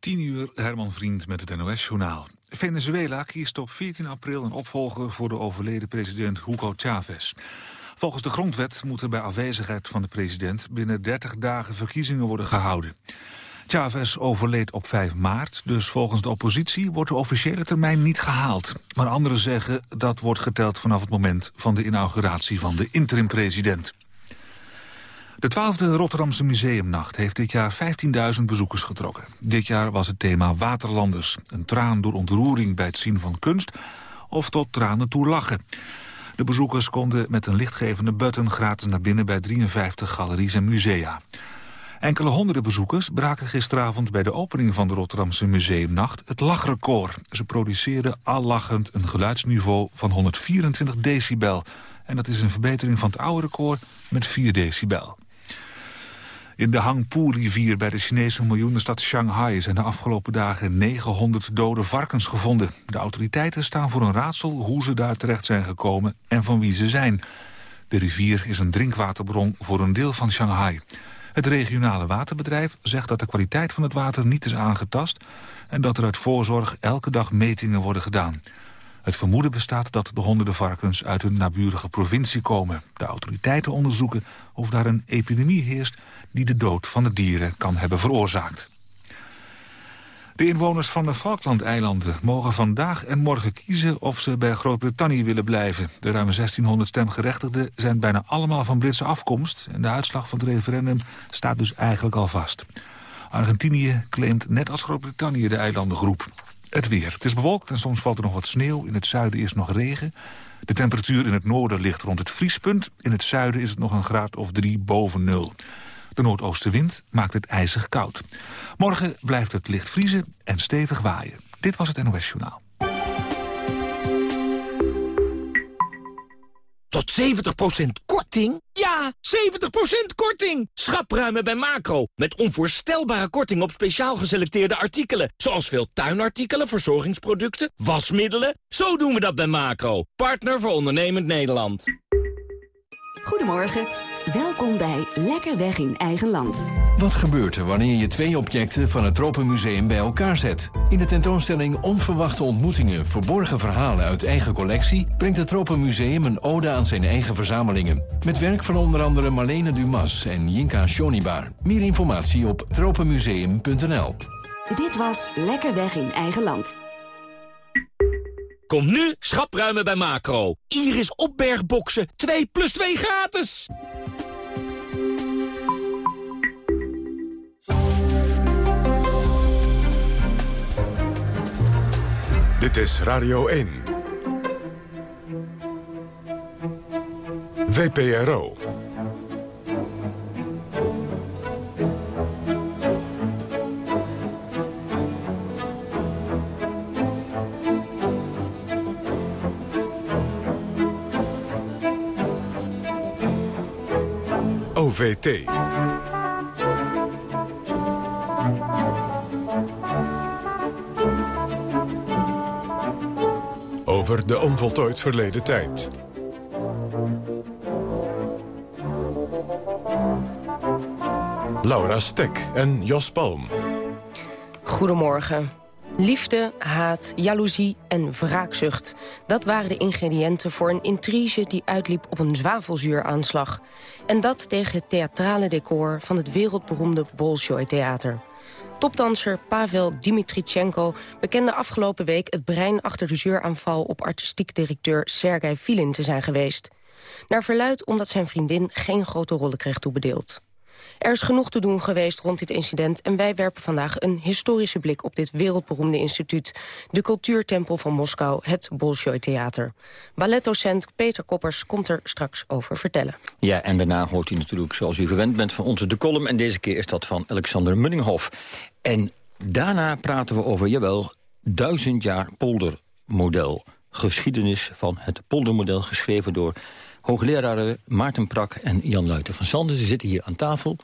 10 uur, Herman Vriend met het NOS-journaal. Venezuela kiest op 14 april een opvolger voor de overleden president Hugo Chavez. Volgens de grondwet moeten bij afwezigheid van de president binnen 30 dagen verkiezingen worden gehouden. Chavez overleed op 5 maart, dus volgens de oppositie wordt de officiële termijn niet gehaald. Maar anderen zeggen dat wordt geteld vanaf het moment van de inauguratie van de interim-president. De 12e Rotterdamse Museumnacht heeft dit jaar 15.000 bezoekers getrokken. Dit jaar was het thema Waterlanders. Een traan door ontroering bij het zien van kunst of tot tranen toe lachen. De bezoekers konden met een lichtgevende button gratis naar binnen bij 53 galeries en musea. Enkele honderden bezoekers braken gisteravond bij de opening van de Rotterdamse Museumnacht het lachrecord. Ze produceerden al lachend een geluidsniveau van 124 decibel. En dat is een verbetering van het oude record met 4 decibel. In de Hangpu-rivier bij de Chinese miljoenenstad Shanghai... zijn de afgelopen dagen 900 dode varkens gevonden. De autoriteiten staan voor een raadsel hoe ze daar terecht zijn gekomen... en van wie ze zijn. De rivier is een drinkwaterbron voor een deel van Shanghai. Het regionale waterbedrijf zegt dat de kwaliteit van het water niet is aangetast... en dat er uit voorzorg elke dag metingen worden gedaan. Het vermoeden bestaat dat de honderden varkens uit een naburige provincie komen. De autoriteiten onderzoeken of daar een epidemie heerst die de dood van de dieren kan hebben veroorzaakt. De inwoners van de Falklandeilanden mogen vandaag en morgen kiezen of ze bij Groot-Brittannië willen blijven. De ruim 1600 stemgerechtigden zijn bijna allemaal van Britse afkomst en de uitslag van het referendum staat dus eigenlijk al vast. Argentinië claimt net als Groot-Brittannië de eilandengroep. Het weer. Het is bewolkt en soms valt er nog wat sneeuw. In het zuiden is nog regen. De temperatuur in het noorden ligt rond het vriespunt. In het zuiden is het nog een graad of drie boven nul. De noordoostenwind maakt het ijzig koud. Morgen blijft het licht vriezen en stevig waaien. Dit was het NOS Journaal. Tot 70% korting? Ja, 70% korting! Schapruimen bij Macro. Met onvoorstelbare korting op speciaal geselecteerde artikelen. Zoals veel tuinartikelen, verzorgingsproducten, wasmiddelen. Zo doen we dat bij Macro. Partner voor ondernemend Nederland. Goedemorgen. Welkom bij Lekker Weg in Eigen Land. Wat gebeurt er wanneer je twee objecten van het Tropenmuseum bij elkaar zet? In de tentoonstelling Onverwachte ontmoetingen, verborgen verhalen uit eigen collectie... brengt het Tropenmuseum een ode aan zijn eigen verzamelingen. Met werk van onder andere Marlene Dumas en Jinka Shonibar. Meer informatie op tropenmuseum.nl. Dit was Lekker Weg in Eigen Land. Kom nu schapruimen bij Macro. Iris opbergboxen 2 plus 2 gratis. Dit is Radio 1. VPRO. Over de onvoltooid verleden tijd. Laura Stek en Jos Palm. Goedemorgen. Liefde, haat, jaloezie en wraakzucht. Dat waren de ingrediënten voor een intrige die uitliep op een zwavelzuuraanslag. En dat tegen het theatrale decor van het wereldberoemde Bolshoi-theater. Topdanser Pavel Dimitrichenko bekende afgelopen week... het brein achter de zuuraanval op artistiek directeur Sergei Filin te zijn geweest. Naar verluid omdat zijn vriendin geen grote rollen kreeg toebedeeld. Er is genoeg te doen geweest rond dit incident... en wij werpen vandaag een historische blik op dit wereldberoemde instituut... de cultuurtempel van Moskou, het Bolshoi-theater. Balletdocent Peter Koppers komt er straks over vertellen. Ja, en daarna hoort u natuurlijk, zoals u gewend bent, van onze de column... en deze keer is dat van Alexander Munninghoff. En daarna praten we over, jawel, duizend jaar poldermodel. Geschiedenis van het poldermodel, geschreven door hoogleraren Maarten Prak en Jan Luiten van Sanden. Ze zitten hier aan tafel.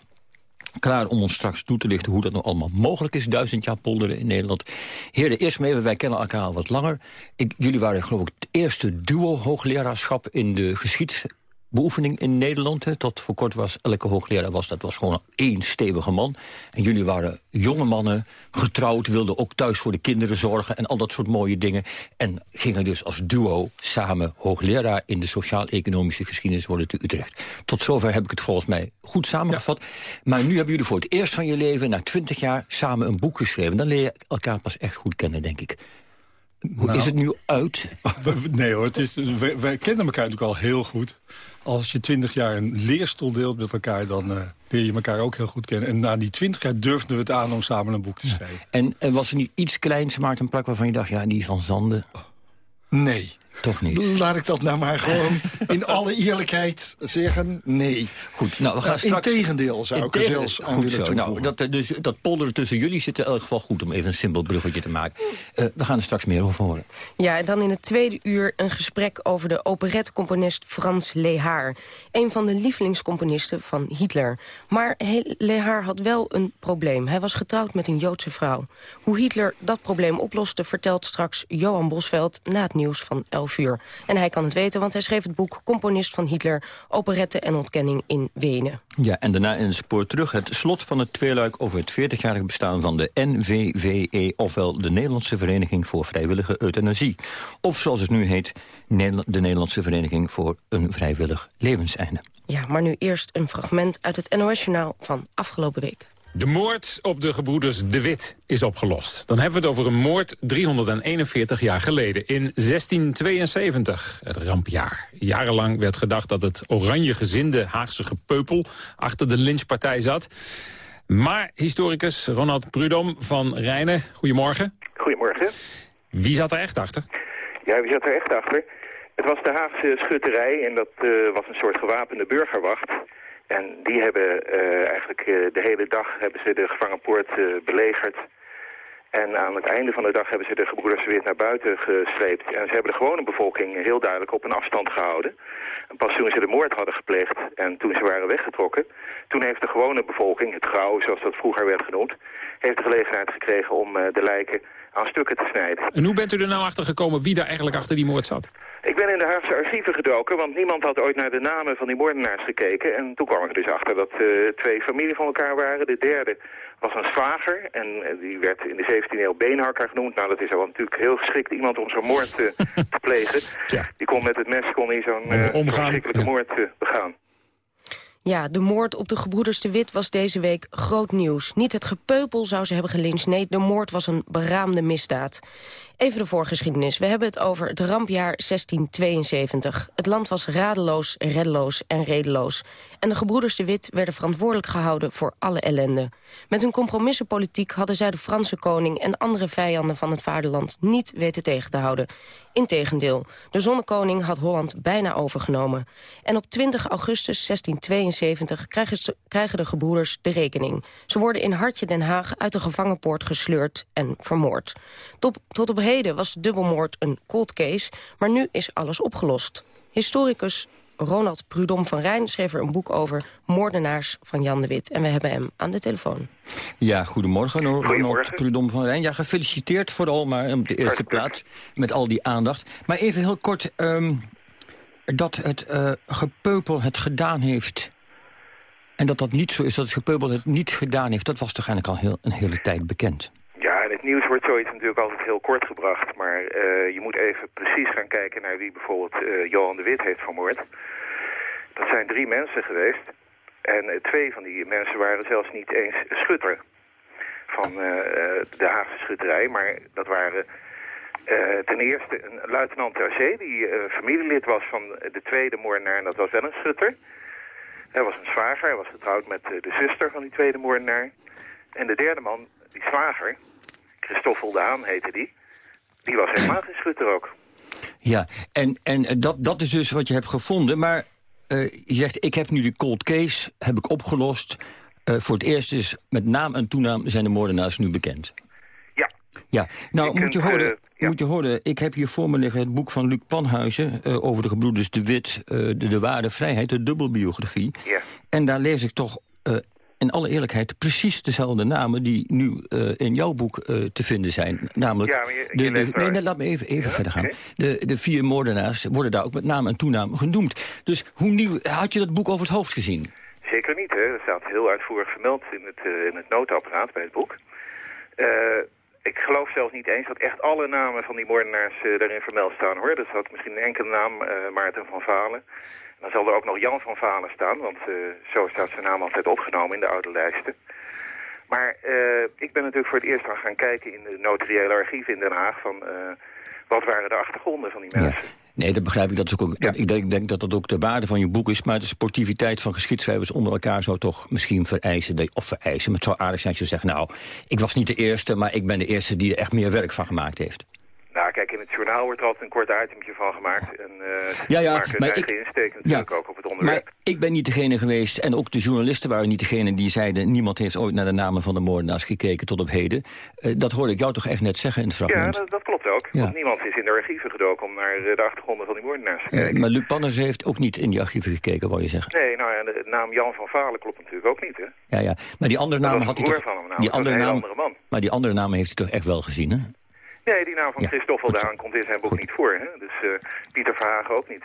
Klaar om ons straks toe te lichten hoe dat nou allemaal mogelijk is. Duizend jaar polderen in Nederland. Heren, eerst maar even, wij kennen elkaar al wat langer. Ik, jullie waren geloof ik het eerste duo hoogleraarschap in de geschied beoefening in Nederland. Hè. Tot voor kort was elke hoogleraar was, dat was gewoon één stevige man. En jullie waren jonge mannen, getrouwd, wilden ook thuis voor de kinderen zorgen... en al dat soort mooie dingen. En gingen dus als duo samen hoogleraar... in de sociaal-economische geschiedenis worden te Utrecht. Tot zover heb ik het volgens mij goed samengevat. Maar nu hebben jullie voor het eerst van je leven... na twintig jaar samen een boek geschreven. Dan leer je elkaar pas echt goed kennen, denk ik. Hoe Nou. is het nu uit? Nee hoor, het is, wij, wij kennen elkaar natuurlijk al heel goed. Als je twintig jaar een leerstoel deelt met elkaar... dan eh, leer je elkaar ook heel goed kennen. En na die twintig jaar durfden we het aan om samen een boek te schrijven. En, en was er niet iets kleins, Maarten Plak, waarvan je dacht... ja, die van Zanden, Nee. Toch niet? Laat ik dat nou maar gewoon in alle eerlijkheid zeggen. Nee. Goed, nou, we gaan Uh, straks... integendeel zou ik er zelfs aan Goed willen zo. Nou, toevoegen. dat, eh, dus, dat polderen tussen jullie zit in elk geval goed... om even een simpel bruggetje te maken. Eh, we gaan er straks meer over horen. Ja, en dan in het tweede uur een gesprek over de operetcomponist Frans Lehaar. Een van de lievelingscomponisten van Hitler. Maar Lehaar had wel een probleem. Hij was getrouwd met een Joodse vrouw. Hoe Hitler dat probleem oploste vertelt straks Johan Bosveld... na het nieuws van 11 uur. En hij kan het weten, want hij schreef het boek Componist van Hitler... Operette en ontkenning in Wenen. Ja, en daarna in het spoor terug het slot van het tweeluik... over het 40-jarig bestaan van de NVVE... ofwel de Nederlandse Vereniging voor Vrijwillige Euthanasie. Of zoals het nu heet, de Nederlandse Vereniging... voor een Vrijwillig Levenseinde. Ja, maar nu eerst een fragment uit het NOS-journaal van afgelopen week. De moord op de gebroeders De Wit is opgelost. Dan hebben we het over een moord 341 jaar geleden, in 1672, het rampjaar. Jarenlang werd gedacht dat het oranje gezinde Haagse gepeupel achter de lynchpartij zat. Maar historicus Ronald Prudom van Rijnen, goedemorgen. Goedemorgen. Wie zat er echt achter? Ja, wie zat er echt achter? Het was de Haagse schutterij en dat eh, was een soort gewapende burgerwacht. En die hebben eh, eigenlijk eh, de hele dag hebben ze de gevangenpoort eh, belegerd. En aan het einde van de dag hebben ze de gebroeders weer naar buiten gesleept. En ze hebben de gewone bevolking heel duidelijk op een afstand gehouden. En pas toen ze de moord hadden gepleegd en toen ze waren weggetrokken... toen heeft de gewone bevolking, het grauw zoals dat vroeger werd genoemd... heeft de gelegenheid gekregen om de lijken aan stukken te snijden. En hoe bent u er nou achter gekomen wie daar eigenlijk achter die moord zat? Ik ben in de Haagse archieven gedoken, want niemand had ooit naar de namen van die moordenaars gekeken. En toen kwam ik er dus achter dat eh, twee familie van elkaar waren. De derde was een zwager en eh, die werd in de 17e eeuw beenhakker genoemd. Nou, dat is al natuurlijk heel geschikt iemand om zo'n moord eh, te plegen. Die kon met het mes kon hij zo'n ja. moord begaan. Ja, de moord op de gebroeders de Wit was deze week groot nieuws. Niet het gepeupel zou ze hebben gelyncht. Nee, de moord was een beraamde misdaad. Even de voorgeschiedenis. We hebben het over het rampjaar 1672. Het land was radeloos, reddeloos en redeloos. En de gebroeders de Wit werden verantwoordelijk gehouden voor alle ellende. Met hun compromissenpolitiek hadden zij de Franse koning... en andere vijanden van het vaderland niet weten tegen te houden. Integendeel, de zonnekoning had Holland bijna overgenomen. En op 20 augustus 1672 krijgen, de gebroeders de rekening. Ze worden in Hartje Den Haag uit de gevangenpoort gesleurd en vermoord. Tot, tot op heden was de dubbelmoord een cold case, maar nu is alles opgelost. Historicus Ronald Prudom van Rijn schreef er een boek over... Moordenaars van Jan de Wit. En we hebben hem aan de telefoon. Ja, goedemorgen, Ronald Prudom van Rijn. Ja, gefeliciteerd vooral maar op de eerste plaats met al die aandacht. Maar even heel kort, ehm, dat het eh, gepeupel het gedaan heeft... en dat dat niet zo is, dat het gepeupel het niet gedaan heeft... dat was toch eigenlijk al heel, een hele tijd bekend. Ja, in het nieuws wordt zoiets natuurlijk altijd heel kort gebracht. Maar eh, je moet even precies gaan kijken naar wie bijvoorbeeld eh, Johan de Wit heeft vermoord. Dat zijn drie mensen geweest. En eh, twee van die mensen waren zelfs niet eens schutter van de Haagse schutterij. Maar dat waren ten eerste een luitenant ter zee die familielid was van de tweede moordenaar. En dat was wel een schutter. Hij was een zwager, hij was getrouwd met de zuster van die tweede moordenaar. En de derde man, die zwager, Christoffel de Haan heette die, die was helemaal geen schutter ook. Ja, en, en dat, dat is dus wat je hebt gevonden. Maar eh, je zegt, ik heb nu de cold case, heb ik opgelost. Eh, voor het eerst is met naam en toenaam zijn de moordenaars nu bekend. Ja. Ja, nou Je moet, je horen, eh, moet je horen, ik heb hier voor me liggen het boek van Luc Panhuizen... over de gebroeders De Wit, de, de ware vrijheid, de dubbelbiografie. Ja. En daar lees ik toch in alle eerlijkheid precies dezelfde namen... die nu eh, in jouw boek eh, te vinden zijn. Namelijk, Ja, maar je- je de, leest de, nee, laat me even, even Ja, verder gaan. De, de vier moordenaars worden daar ook met naam en toenaam genoemd. Dus hoe nieuw had je dat boek over het hoofd gezien? Zeker niet, hè. Dat staat heel uitvoerig vermeld in het, eh, in het noodapparaat bij het boek. Ik geloof zelfs niet eens dat echt alle namen van die moordenaars daarin vermeld staan, hoor. Er staat misschien een enkele naam, Maarten van Valen. Dan zal er ook nog Jan van Valen staan, want eh, zo staat zijn naam altijd opgenomen in de oude lijsten. Maar eh, ik ben natuurlijk voor het eerst aan gaan kijken in de notariële archieven in Den Haag van... eh, wat waren de achtergronden van die mensen? Nee, dat begrijp ik. Dat is ook, ik denk, denk dat dat ook de waarde van je boek is. Maar de sportiviteit van geschiedschrijvers onder elkaar zou toch misschien vereisen. Of vereisen, maar het zou aardig zijn als je zegt... nou, ik was niet de eerste, maar ik ben de eerste die er echt meer werk van gemaakt heeft. Kijk, in het journaal wordt er altijd een kort itemje van gemaakt. En eh Ja, ja, maken maar ik- insteek natuurlijk ook op het onderwerp. Maar ik ben niet degene geweest, en ook de journalisten waren niet degene die zeiden... niemand heeft ooit naar de namen van de moordenaars gekeken tot op heden. Eh, dat hoorde ik jou toch echt net zeggen in het Ja, fragment. dat, dat klopt ook. Ja. Want niemand is in de archieven gedoken om naar eh, de achtergronden van die moordenaars te kijken. maar Luc Panners heeft ook niet in die archieven gekeken, wou je zeggen. Nee, nou ja, de naam Jan van Valen klopt natuurlijk ook niet, hè? Ja, ja. Maar die andere was had hij toch... van hem, nou. die andere naam, andere man. Maar die andere namen heeft hij toch echt wel gezien, hè? Nee, die naam van Ja, Christoffel goed zo. Daan komt in zijn boek niet voor, hè? Dus eh, Pieter Verhagen ook niet.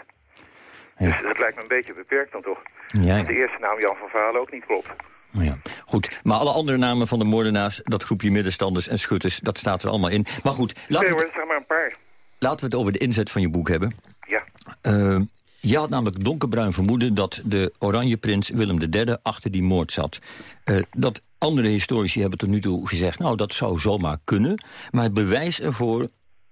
Dus dat lijkt me een beetje beperkt dan toch. Ja, de ja. eerste naam Jan van Valen ook niet klopt. Nou ja. Goed, maar alle andere namen van de moordenaars... dat groepje middenstanders en schutters, dat staat er allemaal in. Maar goed, Nee laten we, het, maar een paar. laten we het over de inzet van je boek hebben. Ja. Eh, je had namelijk donkerbruin vermoeden dat de oranje prins Willem III achter die moord zat. Eh, dat andere historici hebben tot nu toe gezegd, nou dat zou zomaar kunnen. Maar het bewijs ervoor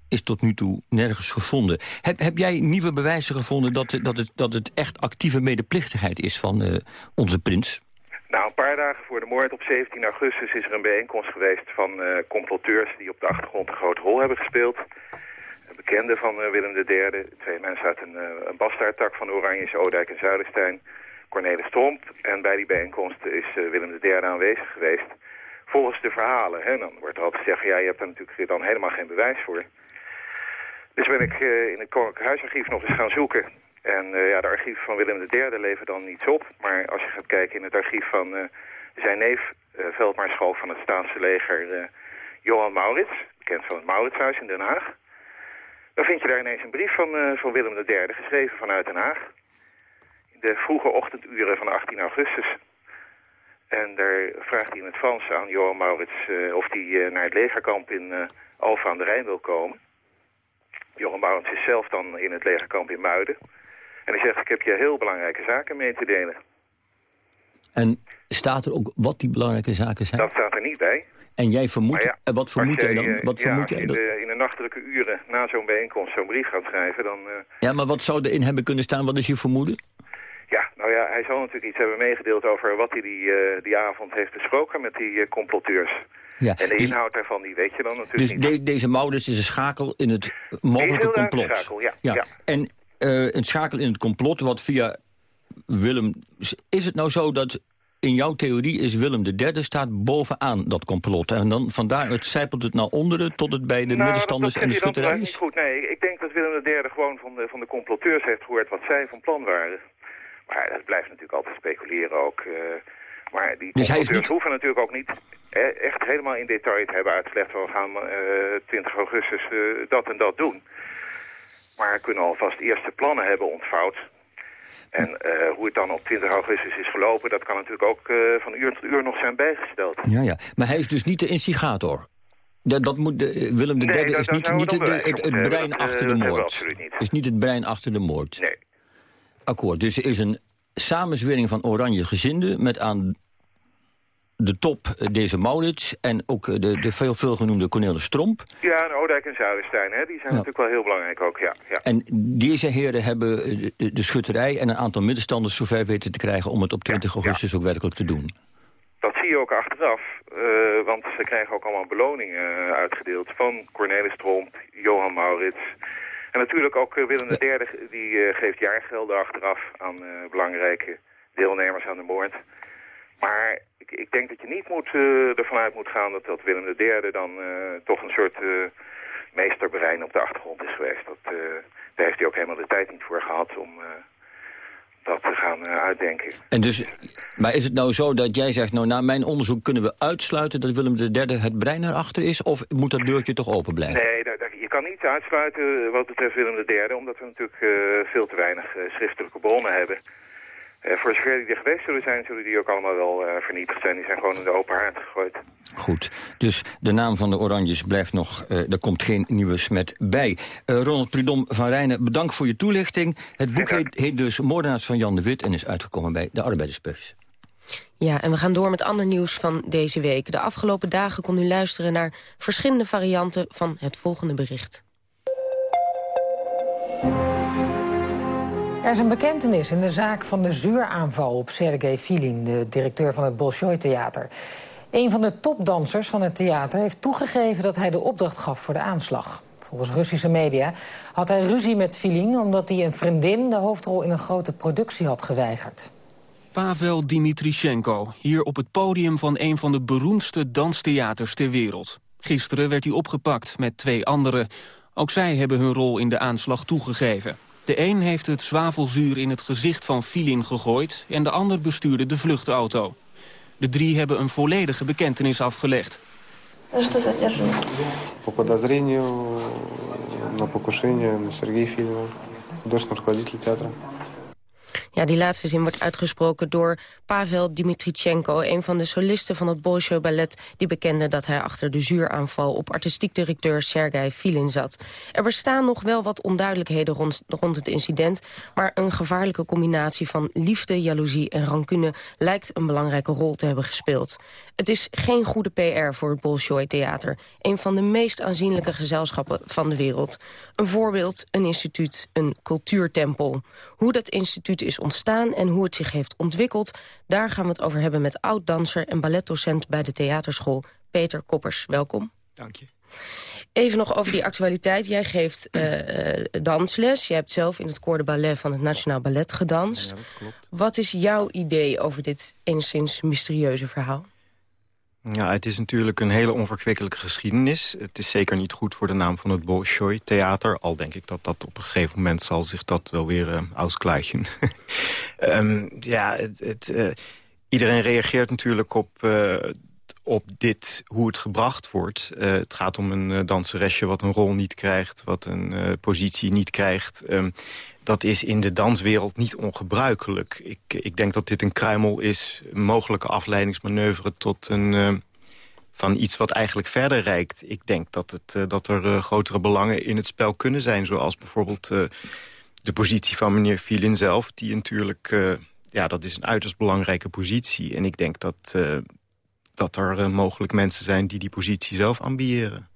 is tot nu toe nergens gevonden. Heb, heb jij nieuwe bewijzen gevonden dat, dat, het, dat het echt actieve medeplichtigheid is van eh, onze prins? Nou, een paar dagen voor de moord op 17 augustus is er een bijeenkomst geweest van eh, comploteurs die op de achtergrond een grote rol hebben gespeeld. Bekende van eh, Willem III, twee mensen uit een, uh, een bastaardtak van de Oranjes, Oudijk en Zuiderstein, Cornelis Tromp. En bij die bijeenkomst is eh, Willem III aanwezig geweest. Volgens de verhalen, hè, dan wordt er altijd gezegd, ja, je hebt daar natuurlijk dan helemaal geen bewijs voor. Dus ben ik eh, in het Koninklijk Huisarchief nog eens gaan zoeken. En eh, ja, de archieven van Willem III leveren dan niets op. Maar als je gaat kijken in het archief van eh, zijn neef, eh, veldmaarschalk van het Staatse leger, eh, Johan Maurits, bekend van het Mauritshuis in Den Haag. Dan vind je daar ineens een brief van, eh, van Willem III, geschreven vanuit Den Haag. In de vroege ochtenduren van 18 augustus. En daar vraagt hij in het Frans aan Johan Maurits eh, of hij eh, naar het legerkamp in eh Alphen aan de Rijn wil komen. Johan Maurits is zelf dan in het legerkamp in Muiden. En hij zegt, ik heb je heel belangrijke zaken mee te delen. En staat er ook wat die belangrijke zaken zijn? Dat staat er niet bij. En jij vermoedt, ja, en wat vermoed Als jij dan? eh, Wat ja, vermoed in de, in de nachtelijke uren na zo'n bijeenkomst zo'n brief gaat schrijven, dan... eh, Ja, maar wat zou erin hebben kunnen staan? Wat is je vermoeden? ja, nou ja, hij zal natuurlijk iets hebben meegedeeld over wat hij die, eh, die avond heeft besproken met die eh, comploteurs. Ja, En de dus- inhoud daarvan, die weet je dan natuurlijk Dus niet. de- deze Maurits is een schakel in het mogelijke complot. schakel, ja, ja. En eh, een schakel in het complot wat via Willem... Is het nou zo dat in jouw theorie is Willem III staat bovenaan dat complot? En dan vandaaruit zijpelt het naar onderen tot het bij de Nou, middenstanders dat, en de schutterij niet is? goed. Nee, ik denk dat Willem III gewoon van de, van de comploteurs heeft gehoord wat zij van plan waren. Maar dat blijft natuurlijk altijd speculeren ook. eh, maar die Dus hij niet- hoeven natuurlijk ook niet eh, echt helemaal in detail te hebben uitgelegd... we gaan eh 20 augustus dat en dat doen. Maar kunnen alvast eerste plannen hebben ontvouwd. En eh, hoe het dan op 20 augustus is gelopen... dat kan natuurlijk ook eh, van uur tot uur nog zijn bijgesteld. Ja, ja. Maar hij is dus niet de instigator. Dat, dat moet de, Willem III Nee, is niet, niet het, het, brein. Dat, achter eh, de moord. absoluut niet. Is niet het brein achter de moord. Nee. Akkoord. Dus er is een samenzwering van oranje gezinden... met aan de top eh, deze Maurits en ook eh, de, de veel, veel genoemde Cornelis Tromp. Ja, en Oudijk en Zuiderstein, hè, die zijn Ja. natuurlijk wel heel belangrijk ook, ja. ja. En deze heren hebben eh, de, de schutterij en een aantal middenstanders zover weten te krijgen... om het op 20 augustus ook werkelijk te doen. Dat zie je ook achteraf, want ze krijgen ook allemaal beloningen uitgedeeld van Cornelis Tromp, Johan Maurits. En natuurlijk ook Willem III, die eh, geeft jaargelden achteraf aan belangrijke deelnemers aan de moord. Maar ik, ik denk dat je niet moet, eh, ervan uit moet gaan dat, dat Willem III dan eh, toch een soort eh meesterbrein op de achtergrond is geweest. Dat, eh, daar heeft hij ook helemaal de tijd niet voor gehad om... dat te gaan uitdenken. En dus, maar is het nou zo dat jij zegt, nou na mijn onderzoek kunnen we uitsluiten dat Willem III het brein erachter is? Of moet dat deurtje toch open blijven? Nee, je kan niet uitsluiten wat betreft Willem III, omdat we natuurlijk veel te weinig schriftelijke bronnen hebben. Uh, voor zover die er geweest zullen zijn, zullen die ook allemaal wel uh, vernietigd zijn. Die zijn gewoon in de open haard gegooid. Goed, dus de naam van de Oranjes blijft nog, uh, er komt geen nieuwe smet bij. Ronald Prudom van Rijnen, bedankt voor je toelichting. Het boek heet, heet, dus Moordenaars van Jan de Wit en is uitgekomen bij de Arbeiderspers. Ja, en we gaan door met ander nieuws van deze week. De afgelopen dagen kon u luisteren naar verschillende varianten van het volgende bericht. Er is een bekentenis in de zaak van de zuuraanval op Sergei Filin... de directeur van het Bolshoi-theater. Een van de topdansers van het theater heeft toegegeven... dat hij de opdracht gaf voor de aanslag. Volgens Russische media had hij ruzie met Filin... omdat hij een vriendin de hoofdrol in een grote productie had geweigerd. Pavel Dimitrichenko, hier op het podium van een van de beroemdste danstheaters ter wereld. Gisteren werd hij opgepakt met twee anderen. Ook zij hebben hun rol in de aanslag toegegeven. De een heeft het zwavelzuur in het gezicht van Filin gegooid... en de ander bestuurde de vluchtauto. De drie hebben een volledige bekentenis afgelegd. По подозрению на покушение на Сергея Филина, художественный руководитель театра. Ja, die laatste zin wordt uitgesproken door Pavel Dimitrichenko... een van de solisten van het Bolshoi Ballet... die bekende dat hij achter de zuuraanval op artistiek directeur Sergei Filin zat. Er bestaan nog wel wat onduidelijkheden rond, rond het incident... maar een gevaarlijke combinatie van liefde, jaloezie en rancune... lijkt een belangrijke rol te hebben gespeeld. Het is geen goede PR voor het Bolshoi Theater. Een van de meest aanzienlijke gezelschappen van de wereld. Een voorbeeld, een instituut, een cultuurtempel. Hoe dat instituut is ontstaan en hoe het zich heeft ontwikkeld... daar gaan we het over hebben met oud-danser en balletdocent bij de theaterschool Peter Koppers. Welkom. Dank je. Even nog over die actualiteit. Jij geeft uh, dansles. Je hebt zelf in het koor de ballet van het Nationaal Ballet gedanst. Ja, dat klopt. Wat is jouw idee over dit enigszins mysterieuze verhaal? Ja, het is natuurlijk een hele onverkwikkelijke geschiedenis. Het is zeker niet goed voor de naam van het Bolshoi Theater. Al denk ik dat dat op een gegeven moment zal zich dat wel weer uh, ja, het, uh, iedereen reageert natuurlijk op, uh, op dit, hoe het gebracht wordt. het gaat om een danseresje wat een rol niet krijgt, wat een positie niet krijgt. Um, dat is in de danswereld niet ongebruikelijk. Ik, ik denk dat dit een kruimel is, mogelijke afleidingsmanoeuvre... tot een, uh, van iets wat eigenlijk verder reikt. Ik denk dat, het, uh, dat er uh, grotere belangen in het spel kunnen zijn... zoals bijvoorbeeld de positie van meneer Filin zelf... die natuurlijk, ja, dat is een uiterst belangrijke positie. En ik denk dat, dat er mogelijk mensen zijn die die positie zelf ambiëren.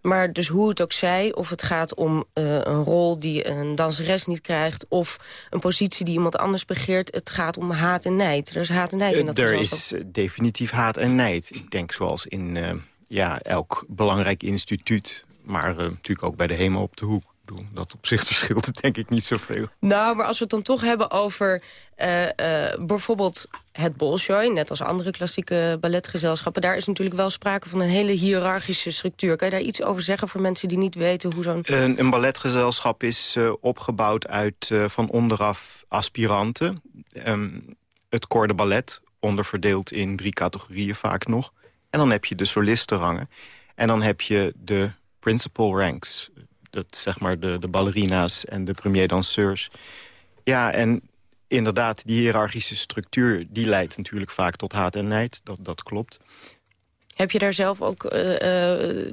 Maar dus hoe het ook zij, of het gaat om uh, een rol die een danseres niet krijgt... of een positie die iemand anders begeert, het gaat om haat en nijd. Er is haat en nijd in dat Er is uh, definitief haat en nijd. Ik denk zoals in uh, ja, elk belangrijk instituut... maar natuurlijk ook bij de HEMA op de hoek dat op zich verschilt het denk ik niet zoveel. Nou, maar als we het dan toch hebben over uh, uh, bijvoorbeeld het Bolshoi... net als andere klassieke balletgezelschappen... daar is natuurlijk wel sprake van een hele hiërarchische structuur. Kan je daar iets over zeggen voor mensen die niet weten hoe zo'n... Een, een balletgezelschap is uh, opgebouwd uit van onderaf aspiranten. Um, het corps de ballet, onderverdeeld in drie categorieën vaak nog. En dan heb je de solistenrangen. En dan heb je de principal ranks dat, zeg maar de, de ballerina's en de premier danseurs. Ja, en inderdaad, die hiërarchische structuur... die leidt natuurlijk vaak tot haat en nijd. Dat, dat klopt. Heb je daar zelf ook, uh, uh,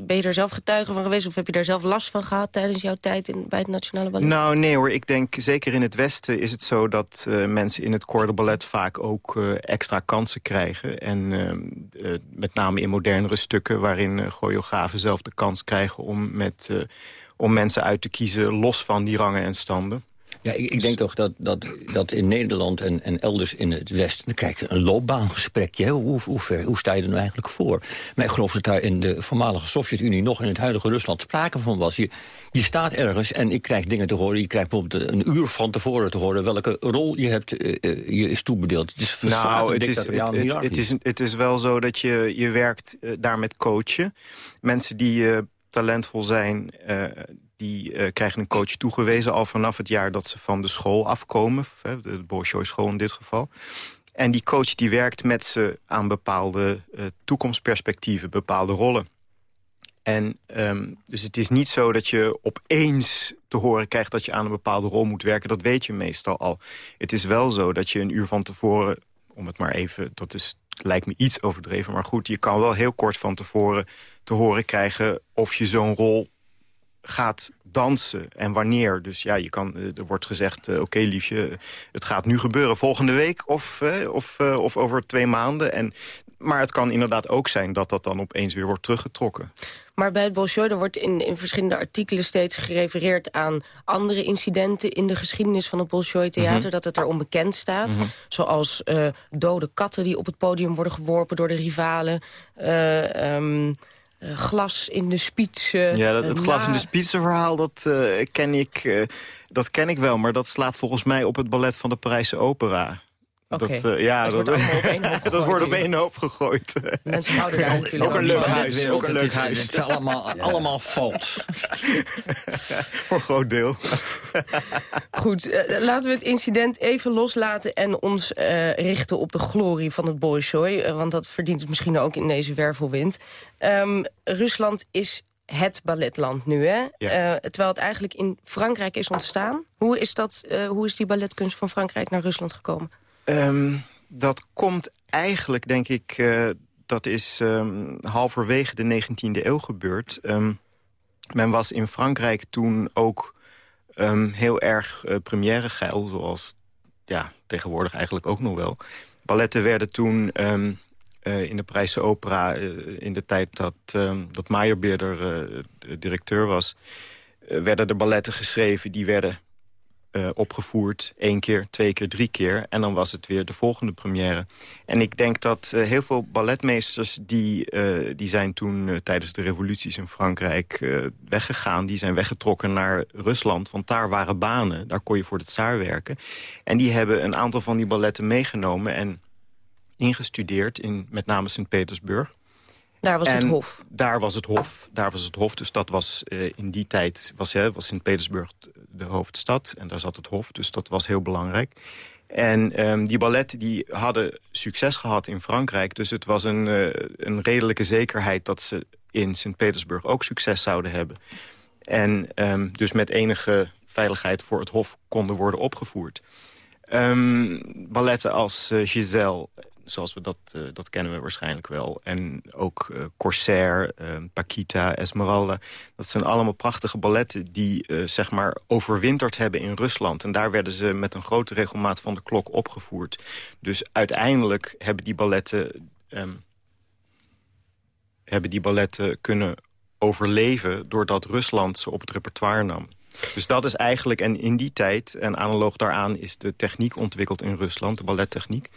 ben je daar zelf getuige van geweest... of heb je daar zelf last van gehad tijdens jouw tijd in, bij het Nationale Ballet? Nou, nee hoor. Ik denk, zeker in het Westen is het zo... dat uh, mensen in het corps de ballet vaak ook extra kansen krijgen. En met name in modernere stukken... waarin choreografen zelf de kans krijgen om met om mensen uit te kiezen los van die rangen en standen. Ja, ik, ik, denk toch dat, dat, dat in Nederland en, en elders in het Westen... dan krijg je een loopbaangesprekje. Hoe, hoe, ver, hoe sta je er nou eigenlijk voor? Maar ik geloof dat daar in de voormalige Sovjet-Unie... nog in het huidige Rusland sprake van was. Je, je staat ergens en ik krijg dingen te horen. Je krijgt bijvoorbeeld een uur van tevoren te horen... welke rol je hebt, uh, je is toebedeeld. Het is nou, het is, het, het, het, is, het is wel zo dat je, je werkt uh, daar met coachen. Mensen die... Uh, talentvol zijn, uh, die eh, krijgen een coach toegewezen al vanaf het jaar dat ze van de school afkomen. De, Bolshoi school in dit geval. En die coach die werkt met ze aan bepaalde uh, toekomstperspectieven, bepaalde rollen. En um, dus het is niet zo dat je opeens te horen krijgt dat je aan een bepaalde rol moet werken. Dat weet je meestal al. Het is wel zo dat je een uur van tevoren, om het maar even, dat is, lijkt me iets overdreven. Maar goed, je kan wel heel kort van tevoren te horen krijgen of je zo'n rol gaat dansen en wanneer. Dus ja, je kan, eh, er wordt gezegd, uh, oké liefje, het gaat nu gebeuren. Volgende week of, uh, of, of over twee maanden. En, maar het kan inderdaad ook zijn dat dat dan opeens weer wordt teruggetrokken. Maar bij het Bolshoi wordt in, in verschillende artikelen steeds gerefereerd aan andere incidenten in de geschiedenis van het Bolshoi-theater, mhm. dat het er onbekend staat. Mhm. Zoals dode katten die op het podium worden geworpen door de rivalen. Um, glas in de spits. ja, dat, het glas in de spitsen verhaal, dat, ken ik, dat ken ik wel. Maar dat slaat volgens mij op het ballet van de Parijse Opera. Okay. Dat, uh, ja, dat, wordt dat, dat wordt op één hoop gegooid. Mensen houden daar natuurlijk ook een leuk huis. Ook een leuk huis. Het is allemaal, ja. allemaal vals. Voor een groot deel. Goed, uh, laten we het incident even loslaten... en ons uh, richten op de glorie van het Bolshoi. want dat verdient het misschien ook in deze wervelwind. Um, Rusland is het balletland nu, hè? Ja. terwijl het eigenlijk in Frankrijk is ontstaan. Hoe is, dat, hoe is die balletkunst van Frankrijk naar Rusland gekomen? Um, dat komt eigenlijk, denk ik, uh, dat is um, halverwege de 19e eeuw gebeurd. Um, men was in Frankrijk toen ook heel erg uh, première geil, zoals ja, tegenwoordig eigenlijk ook nog wel. Balletten werden toen uh, in de Prijse Opera, in de tijd dat, dat Meyerbeerder directeur was... werden er balletten geschreven die werden uh, opgevoerd. één keer, twee keer, drie keer. En dan was het weer de volgende première. En ik denk dat uh, heel veel balletmeesters... die, uh, die zijn toen tijdens de revoluties in Frankrijk weggegaan. Die zijn weggetrokken naar Rusland. Want daar waren banen. Daar kon je voor de tsaar werken. En die hebben een aantal van die balletten meegenomen... en ingestudeerd in met name Sint-Petersburg. Daar was het hof. Daar was het hof. Daar was het hof. Dus dat was uh, in die tijd was, hè, was Sint-Petersburg de hoofdstad. En daar zat het hof. Dus dat was heel belangrijk. En um, die balletten die hadden succes gehad in Frankrijk. Dus het was een, uh, een redelijke zekerheid dat ze in Sint-Petersburg ook succes zouden hebben. En um, dus met enige veiligheid voor het hof konden worden opgevoerd. Um, balletten als uh, Giselle zoals we dat, uh, dat kennen we waarschijnlijk wel. En ook uh, Corsair, uh, Paquita, Esmeralda. Dat zijn allemaal prachtige balletten die zeg maar overwinterd hebben in Rusland. En daar werden ze met een grote regelmaat van de klok opgevoerd. Dus uiteindelijk hebben die balletten, um, hebben die balletten kunnen overleven... doordat Rusland ze op het repertoire nam. Dus dat is eigenlijk, en in die tijd, en analoog daaraan... is de techniek ontwikkeld in Rusland, de ballettechniek.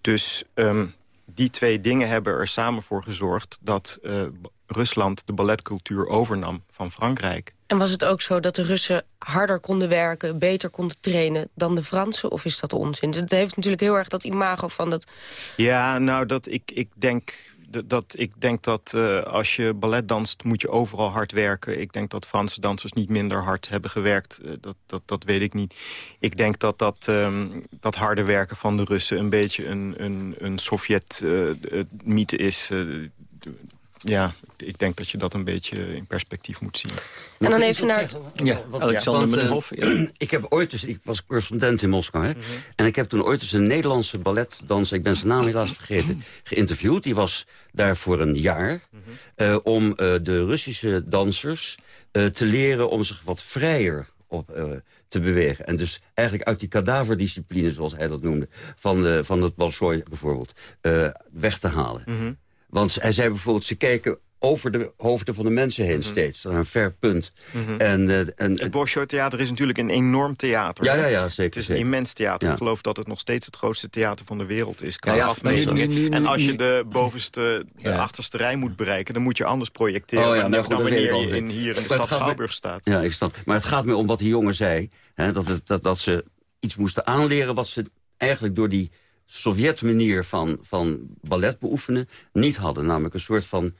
Dus um, die twee dingen hebben er samen voor gezorgd... dat uh, Rusland de balletcultuur overnam van Frankrijk. En was het ook zo dat de Russen harder konden werken... beter konden trainen dan de Fransen? Of is dat onzin? Het heeft natuurlijk heel erg dat imago van dat... Ja, nou, dat ik, ik denk dat, ik denk dat uh, als je ballet danst, moet je overal hard werken. Ik denk dat Franse dansers niet minder hard hebben gewerkt. Uh, dat, dat, dat weet ik niet. Ik denk dat dat, um, dat harde werken van de Russen een beetje een, een, een Sovjet-mythe uh, is ja, ik denk dat je dat een beetje in perspectief moet zien. En dan even naar... Ja, Alexander Menhoff. Uh, ik heb ooit eens, ik was correspondent in Moskou, hè, mhm. en ik heb toen ooit eens een Nederlandse balletdanser, ik ben zijn naam helaas vergeten, geïnterviewd. Die was daar voor een jaar mhm. uh, om uh, de Russische dansers te leren om zich wat vrijer op, te bewegen. En dus eigenlijk uit die kadaverdiscipline, zoals hij dat noemde... van, de, van het Bolshoi bijvoorbeeld, weg te halen. Mm want hij zei bijvoorbeeld, ze kijken over de hoofden van de mensen heen mm -hmm. steeds. Dat is een ver punt. Mm -hmm. en, uh, en, het Bolshoi Theater is natuurlijk een enorm theater. Ja, ja, ja zeker. Het is een immens theater. Ja. Ik geloof dat het nog steeds het grootste theater van de wereld is. Qua ja, afmetingen. En als je de bovenste, de achterste rij moet bereiken... dan moet je anders projecteren oh, ja, nou, dan wanneer je in, hier in de stad Schouwburg staat. Ja, ik snap. Maar het gaat me om wat die jongen zei. Hè, dat, het, dat, dat ze iets moesten aanleren wat ze eigenlijk door die Sovjet-manier van, van ballet beoefenen niet hadden. Namelijk een soort van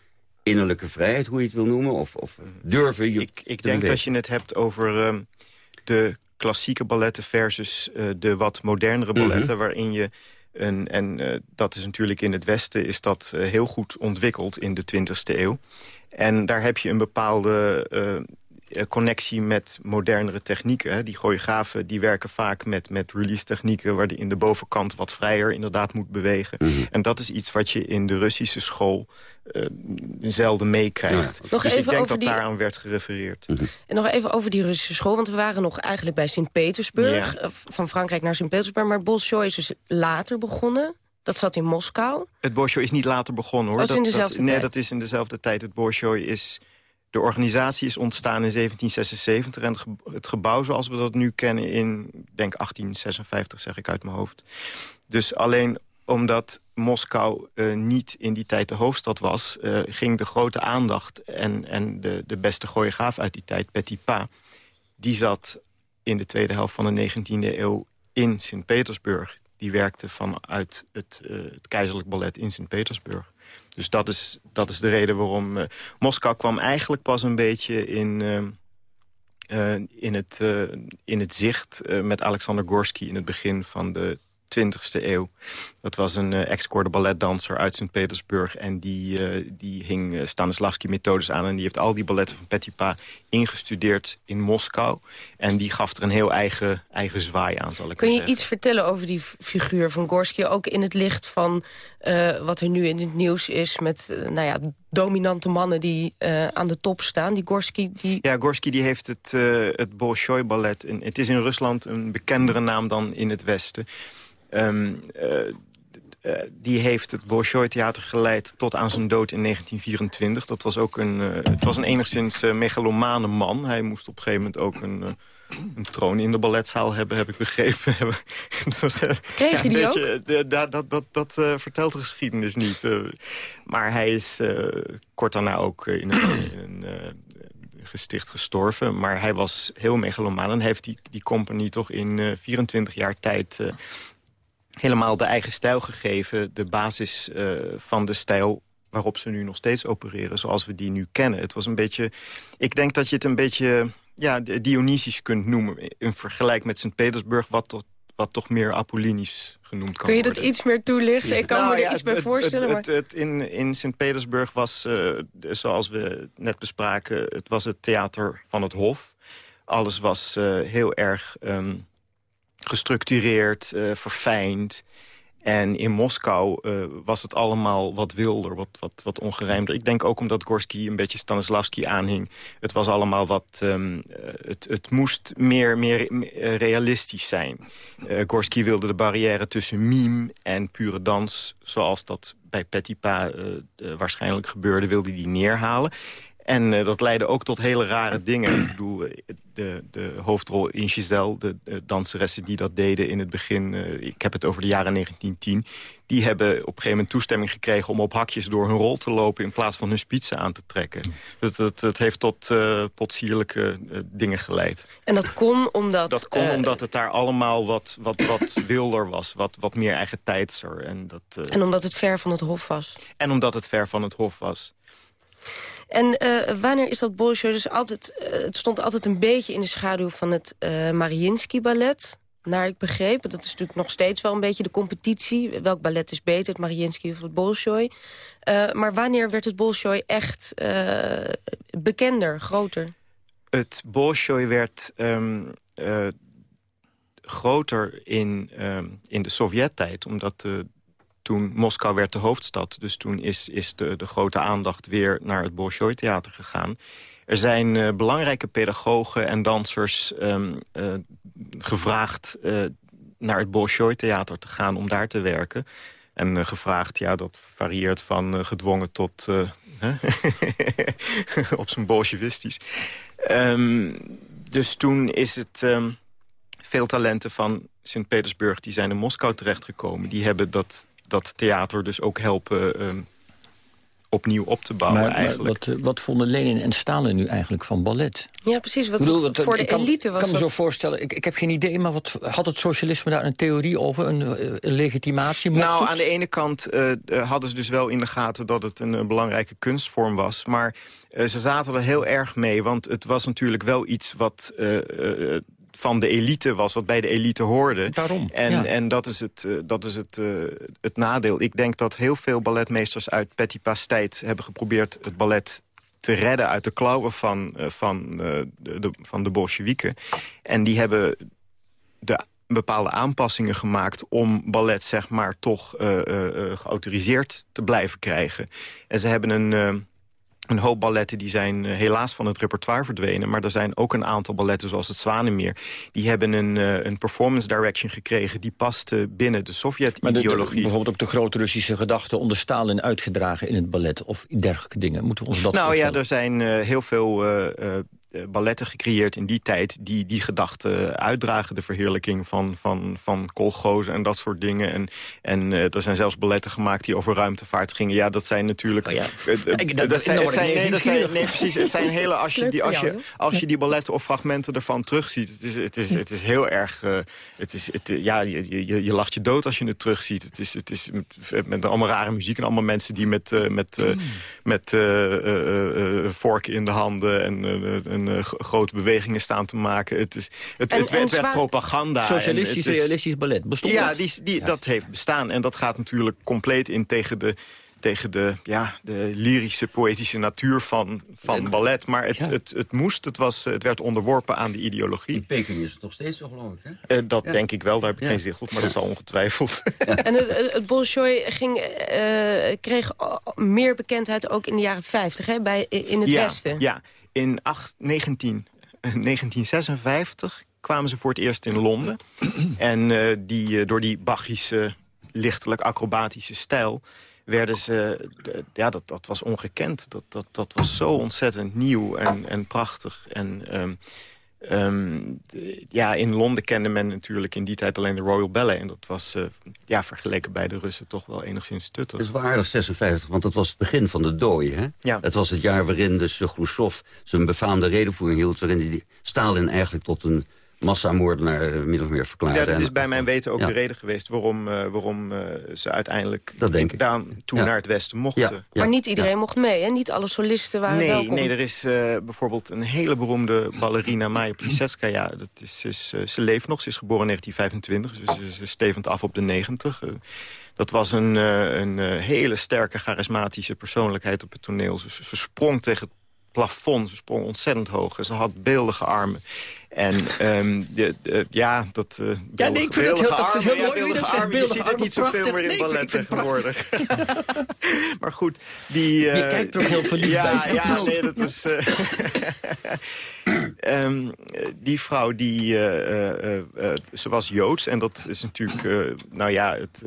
innerlijke vrijheid, hoe je het wil noemen? Of, of durven je Ik, ik denk dat je het hebt over ehm, de klassieke balletten... versus uh, de wat modernere balletten, Mhm. waarin je... Een, en uh, dat is natuurlijk in het Westen is dat uh, heel goed ontwikkeld in de 20e eeuw. En daar heb je een bepaalde uh, connectie met modernere technieken. Hè. Die choreografen die werken vaak met, met release technieken... waar die in de bovenkant wat vrijer inderdaad moet bewegen. Mhm. En dat is iets wat je in de Russische school uh, zelden meekrijgt. Nog dus even ik denk over dat die- daaraan werd gerefereerd. En nog even over die Russische school, want we waren nog eigenlijk bij Sint-Petersburg. Ja. eh, Van Frankrijk naar Sint-Petersburg, maar Bolshoi is dus later begonnen. Dat zat in Moskou. Het Bolshoi is niet later begonnen, hoor. Oh, is in Dat- dezelfde dat, nee, tijd. dat is in dezelfde tijd. Het Bolshoi is... De organisatie is ontstaan in 1776 en het ge- het gebouw zoals we dat nu kennen in, denk 1856, zeg ik uit mijn hoofd. Dus alleen omdat Moskou eh, niet in die tijd de hoofdstad was... eh, ging de grote aandacht en, en de, de beste choreograaf uit die tijd, Betty Pa... die zat in de tweede helft van de 19e eeuw in Sint-Petersburg. Die werkte vanuit het, eh, het keizerlijk ballet in Sint-Petersburg. Dus dat is, dat is de reden waarom... eh, Moskou kwam eigenlijk pas een beetje in, eh, eh, in, het, in het zicht... met Alexander Gorsky in het begin van de 20e eeuw. Dat was een eh, ex-koorde balletdanser uit Sint-Petersburg... en die, eh, die hing eh, Stanislavski-methodes aan... en die heeft al die balletten van Petipa ingestudeerd in Moskou. En die gaf er een heel eigen, eigen zwaai aan, zal ik Kun je zeggen. iets vertellen over die figuur van Gorski? Ook in het licht van wat er nu in het nieuws is... met nou ja, dominante mannen die aan de top staan. Die Gorski, die... Ja, Gorsky die heeft het, eh het Bolshoi-ballet. en Het is in Rusland een bekendere naam dan in het Westen. Ehm, eh, eh, die heeft het Bolshoi-theater geleid tot aan zijn dood in 1924. Dat was ook een, eh, het was een enigszins megalomane man. Hij moest op een gegeven moment ook een, een troon in de balletzaal hebben, heb ik begrepen. Was, Kreeg ja, die ook? dat dat, dat, dat vertelt de geschiedenis niet. maar hij is kort daarna ook in een, in een gesticht gestorven. Maar hij was heel megalomaan en heeft die, die compagnie toch in eh, 24 jaar tijd... helemaal de eigen stijl gegeven. De basis eh, van de stijl waarop ze nu nog steeds opereren, zoals we die nu kennen. Het was een beetje... Ik denk dat je het een beetje ja, Dionysisch kunt noemen... in vergelijk met Sint-Petersburg, wat, toch- wat toch meer Apollinisch genoemd kan Kun je dat worden. iets meer toelichten? Ik kan Nou me er ja, iets bij voorstellen. Het, maar... het, het in in Sint-Petersburg was, eh, zoals we net bespraken... het was het theater van het Hof. Alles was eh, heel erg ehm, gestructureerd, eh, verfijnd. En in Moskou eh, was het allemaal wat wilder, wat, wat, wat ongerijmder. Ik denk ook omdat Gorski een beetje Stanislavski aanhing. Het was allemaal wat... ehm, eh, het, het moest meer, meer realistisch zijn. Eh Gorski wilde de barrière tussen mime en pure dans... zoals dat bij Petipa waarschijnlijk gebeurde, wilde die neerhalen. En eh, dat leidde ook tot hele rare dingen. Ik bedoel, eh, de, de hoofdrol in Giselle, de, de danseressen die dat deden in het begin... eh, ik heb het over de jaren 1910... die hebben op een gegeven moment toestemming gekregen... om op hakjes door hun rol te lopen in plaats van hun spitsen aan te trekken. Dus dat, dat heeft tot uh, potsierlijke dingen geleid. En dat kon omdat... Dat kon omdat het daar allemaal wat, wat, wat wilder was. Wat, wat meer eigen tijdser. En, dat, en omdat het ver van het hof was. En omdat het ver van het hof was. En uh, wanneer is dat Bolshoi dus altijd... Uh, het stond altijd een beetje in de schaduw van het uh, Mariinsky-ballet. Naar ik begreep. Dat is natuurlijk nog steeds wel een beetje de competitie. Welk ballet is beter, het Mariinsky of het Bolshoi? Maar wanneer werd het Bolshoi echt bekender, groter? Het Bolshoi werd uh, groter in, um, in de Sovjet-tijd. Omdat de, toen Moskou werd de hoofdstad. Dus toen is, is de, de grote aandacht weer naar het Bolshoi-theater gegaan. Er zijn uh, belangrijke pedagogen en dansers um, uh, gevraagd uh, naar het Bolshoi-theater te gaan om daar te werken. En gevraagd, ja, dat varieert van gedwongen tot op zijn bolsjewistisch. Um, dus toen is het um, veel talenten van Sint-Petersburg... die zijn in Moskou terechtgekomen. Die hebben dat, dat theater dus ook helpen um, opnieuw op te bouwen Maar, maar eigenlijk. wat, eh, wat vonden Lenin en Stalin nu eigenlijk van ballet? Ja, precies. Wat bedoel, toch dat- voor de kan, elite was Ik kan me zo voorstellen, ik, ik heb geen idee... maar wat, had het socialisme daar een theorie over? Een, eh, een legitimatie? Mocht Nou, het? aan de ene kant eh, eh, hadden ze dus wel in de gaten dat het een, eh, belangrijke kunstvorm was. Maar eh, ze zaten er heel erg mee, want het was natuurlijk wel iets wat... eh, eh, van de elite was, wat bij de elite hoorde. Daarom, En, ja. en dat is, het, eh, dat is het, eh, het nadeel. Ik denk dat heel veel balletmeesters uit Petipa's tijd hebben geprobeerd het ballet te redden uit de klauwen van, eh, van, de, van de Bolsjewieken. En die hebben de bepaalde aanpassingen gemaakt om ballet zeg maar toch geautoriseerd te blijven krijgen. En ze hebben een, een hoop balletten die zijn eh, helaas van het repertoire verdwenen. Maar er zijn ook een aantal balletten zoals het Zwanenmeer. Die hebben een, eh, een performance direction gekregen die paste binnen de Sovjet-ideologie. bijvoorbeeld ook de grote Russische gedachte onder Stalin uitgedragen in het ballet of dergelijke dingen. Moeten we ons dat nou ja, er zijn eh, heel veel balletten gecreëerd in die tijd... die die gedachte uitdragen, de verheerlijking van, van, van kolgozen en dat soort dingen. En, en eh, er zijn zelfs balletten gemaakt die over ruimtevaart gingen. Ja, dat zijn natuurlijk... Oh ja. eh, eh, dat- dat zijn, nou het zijn, nee, dat zijn, nee, precies. Het zijn hele... Als je, die, als, je, als je die balletten of fragmenten ervan terugziet... het is, het is, het is heel erg... eh, het is, het, ja, je, je, je lacht je dood als je het terugziet. Het is, het is met, met allemaal rare muziek en allemaal mensen die met, eh, met, eh, met eh, eh, eh, vorken in de handen en eh, en, grote bewegingen staan te maken. Het, is, het, En- het, en werd propaganda. en Socialistisch, is- realistisch ballet. Bestond ja, dat? die, die, dat heeft bestaan. En dat gaat natuurlijk compleet in tegen de, tegen de, ja, de lyrische, poëtische natuur van, van ballet. Maar het, Ja. het, het moest, het, was, het werd onderworpen aan de In ideologie. Peking is het nog steeds zo, geloof ik. Hè? Eh, dat Ja. denk ik wel, daar heb ik Ja. geen zicht op. Maar dat zal ongetwijfeld. En het, het, Bolshoi ging, eh, kreeg meer bekendheid ook in de jaren 50, hè, bij, in het ja, Westen. Ja, in acht- 19, eh, 1956 kwamen ze voor het eerst in Londen. en eh, die, eh, door die Bachische, lichtelijk acrobatische stijl... werden ze... de- ja, dat, dat was ongekend. Dat, dat, dat was zo ontzettend nieuw en, en prachtig. En... ehm, ehm, de- ja, in Londen kende men natuurlijk in die tijd alleen de Royal Ballet. En dat was eh, ja, vergeleken bij de Russen toch wel enigszins tuttig. Het is waardig 56, want het was het begin van de dooi. Hè? Ja. Het was het jaar waarin dus Khrushchev zijn befaamde redenvoering hield... waarin hij die Stalin eigenlijk tot een massamoordenaar eh, min of meer verklaarde. Ja, dat is bij mijn weten ook Ja. de reden geweest... waarom, eh, waarom eh, ze uiteindelijk Dat denk ik. daan, toen Ja. naar het westen mochten. Ja, ja, maar niet iedereen ja. mocht mee, hè? Niet alle solisten waren Nee, welkom. nee, er is eh, bijvoorbeeld een hele beroemde ballerina, Maya Plisetskaya. Dat is, is, eh, ze leeft nog, ze is geboren in 1925, dus ze, stevend af op de 90. Eh, dat was een, eh, een eh, hele sterke, charismatische persoonlijkheid op het toneel. Ze, ze sprong tegen het plafond, ze sprong ontzettend hoog. en Ze had beeldige armen. En ehm, de, de- ja, dat... eh, nee, ik vind het heel- dat is heel ja, mooi dat zegt. Je ziet het niet zoveel meer in ballet tegenwoordig. maar goed, die... Je eh, kijkt toch heel verliefd ja, het Ja, nee, dat is... eh, Ehm, eh, die vrouw, die, ze was Joods. En dat is natuurlijk, nou ja, het,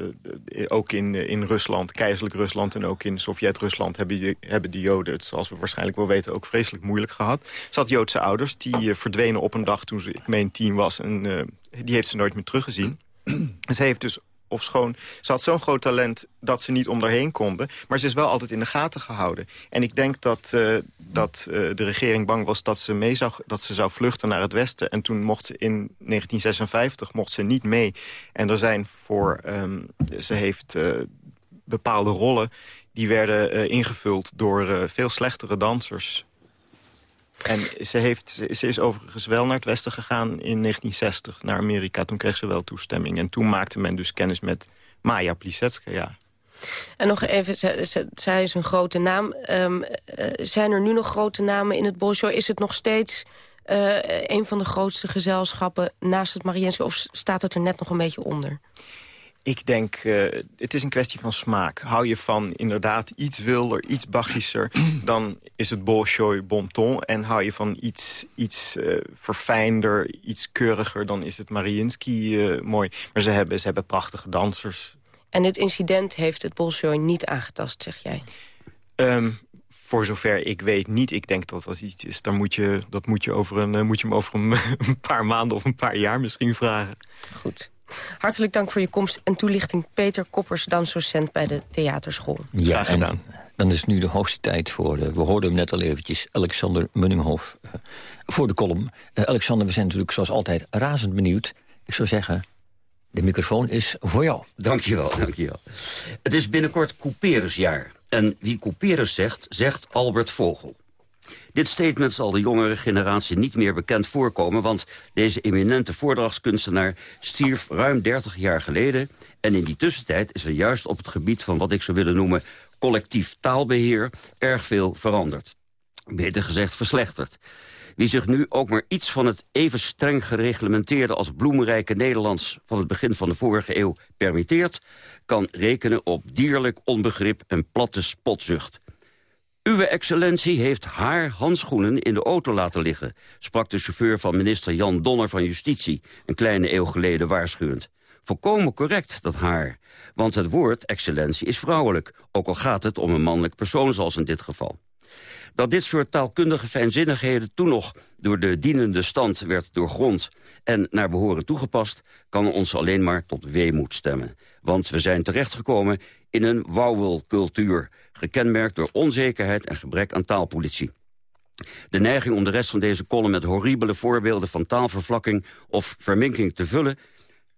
ook in, in Rusland, keizerlijk Rusland... en ook in Sovjet-Rusland hebben, hebben de Joden het, zoals we waarschijnlijk wel weten... ook vreselijk moeilijk gehad. Ze had Joodse ouders, die verdwenen op een dag toen ze, ik meen, tien was. En eh, die heeft ze nooit meer teruggezien. En ze heeft dus of schoon. Ze had zo'n groot talent dat ze niet om daarheen konden. Maar ze is wel altijd in de gaten gehouden. En ik denk dat, eh, dat eh, de regering bang was dat ze, mee zou, dat ze zou vluchten naar het westen. En toen mocht ze in 1956 mocht ze niet mee. En er zijn voor... ehm, ze heeft bepaalde rollen die werden ingevuld door veel slechtere dansers. En ze, heeft, ze- is overigens wel naar het westen gegaan in 1960, naar Amerika. Toen kreeg ze wel toestemming. En toen maakte men dus kennis met Maya Plisetskaya. En nog even, zij, is een grote naam. Ehm, eh, zijn er nu nog grote namen in het Bolshoi? Is het nog steeds eh, een van de grootste gezelschappen naast het Marienske? Of staat het er net nog een beetje onder? Ik denk, eh, het is een kwestie van smaak. Hou je van inderdaad iets wilder, iets bachischer... dan is het Bolshoi bon ton. En hou je van iets, iets eh, verfijnder, iets keuriger... dan is het Mariinsky eh, mooi. Maar ze hebben, ze hebben prachtige dansers. En dit incident heeft het Bolshoi niet aangetast, zeg jij? Ehm, voor zover ik weet niet. Ik denk dat dat iets is. Daar moet je, dat moet je, over een, moet je hem over een, een paar maanden of een paar jaar misschien vragen. Goed. Hartelijk dank voor je komst en toelichting. Peter Koppers, dansdocent bij de theaterschool. Ja, Graag gedaan. en Dan is nu de hoogste tijd voor, uh, we hoorden hem net al eventjes... Alexander Munninghoff uh, voor de column. Uh, Alexander, we zijn natuurlijk zoals altijd razend benieuwd. Ik zou zeggen, de microfoon is voor jou. Dankjewel, dankjewel. Het is binnenkort Couperusjaar. En wie Couperus zegt, zegt Albert Vogel. Dit statement zal de jongere generatie niet meer bekend voorkomen... want deze eminente voordrachtskunstenaar stierf ruim 30 jaar geleden... en in die tussentijd is er juist op het gebied van wat ik zou willen noemen... collectief taalbeheer erg veel veranderd. Beter gezegd verslechterd. Wie zich nu ook maar iets van het even streng gereglementeerde... als bloemrijke Nederlands van het begin van de vorige eeuw permitteert... kan rekenen op dierlijk onbegrip en platte spotzucht. Uwe excellentie heeft haar handschoenen in de auto laten liggen... sprak de chauffeur van minister Jan Donner van Justitie... een kleine eeuw geleden waarschuwend. Volkomen correct, dat haar. Want het woord excellentie is vrouwelijk... ook al gaat het om een mannelijk persoon zoals in dit geval. Dat dit soort taalkundige fijnzinnigheden toen nog door de dienende stand werd doorgrond en naar behoren toegepast, kan ons alleen maar tot weemoed stemmen. Want we zijn terechtgekomen in een wauwelcultuur, gekenmerkt door onzekerheid en gebrek aan taalpolitie. De neiging om de rest van deze column met horribele voorbeelden van taalvervlakking of verminking te vullen,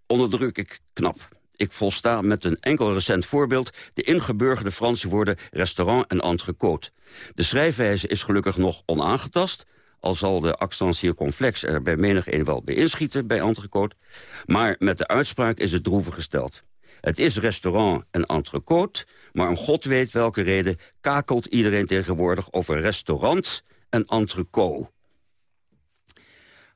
onderdruk ik knap. Ik volsta met een enkel recent voorbeeld... de ingeburgerde Franse woorden restaurant en entrecôte. De schrijfwijze is gelukkig nog onaangetast... al zal de accent circonflex er bij menig een wel bij inschieten bij entrecôte. Maar met de uitspraak is het droevig gesteld. Het is restaurant en entrecôte, maar om god weet welke reden... kakelt iedereen tegenwoordig over restaurant en entrecôte.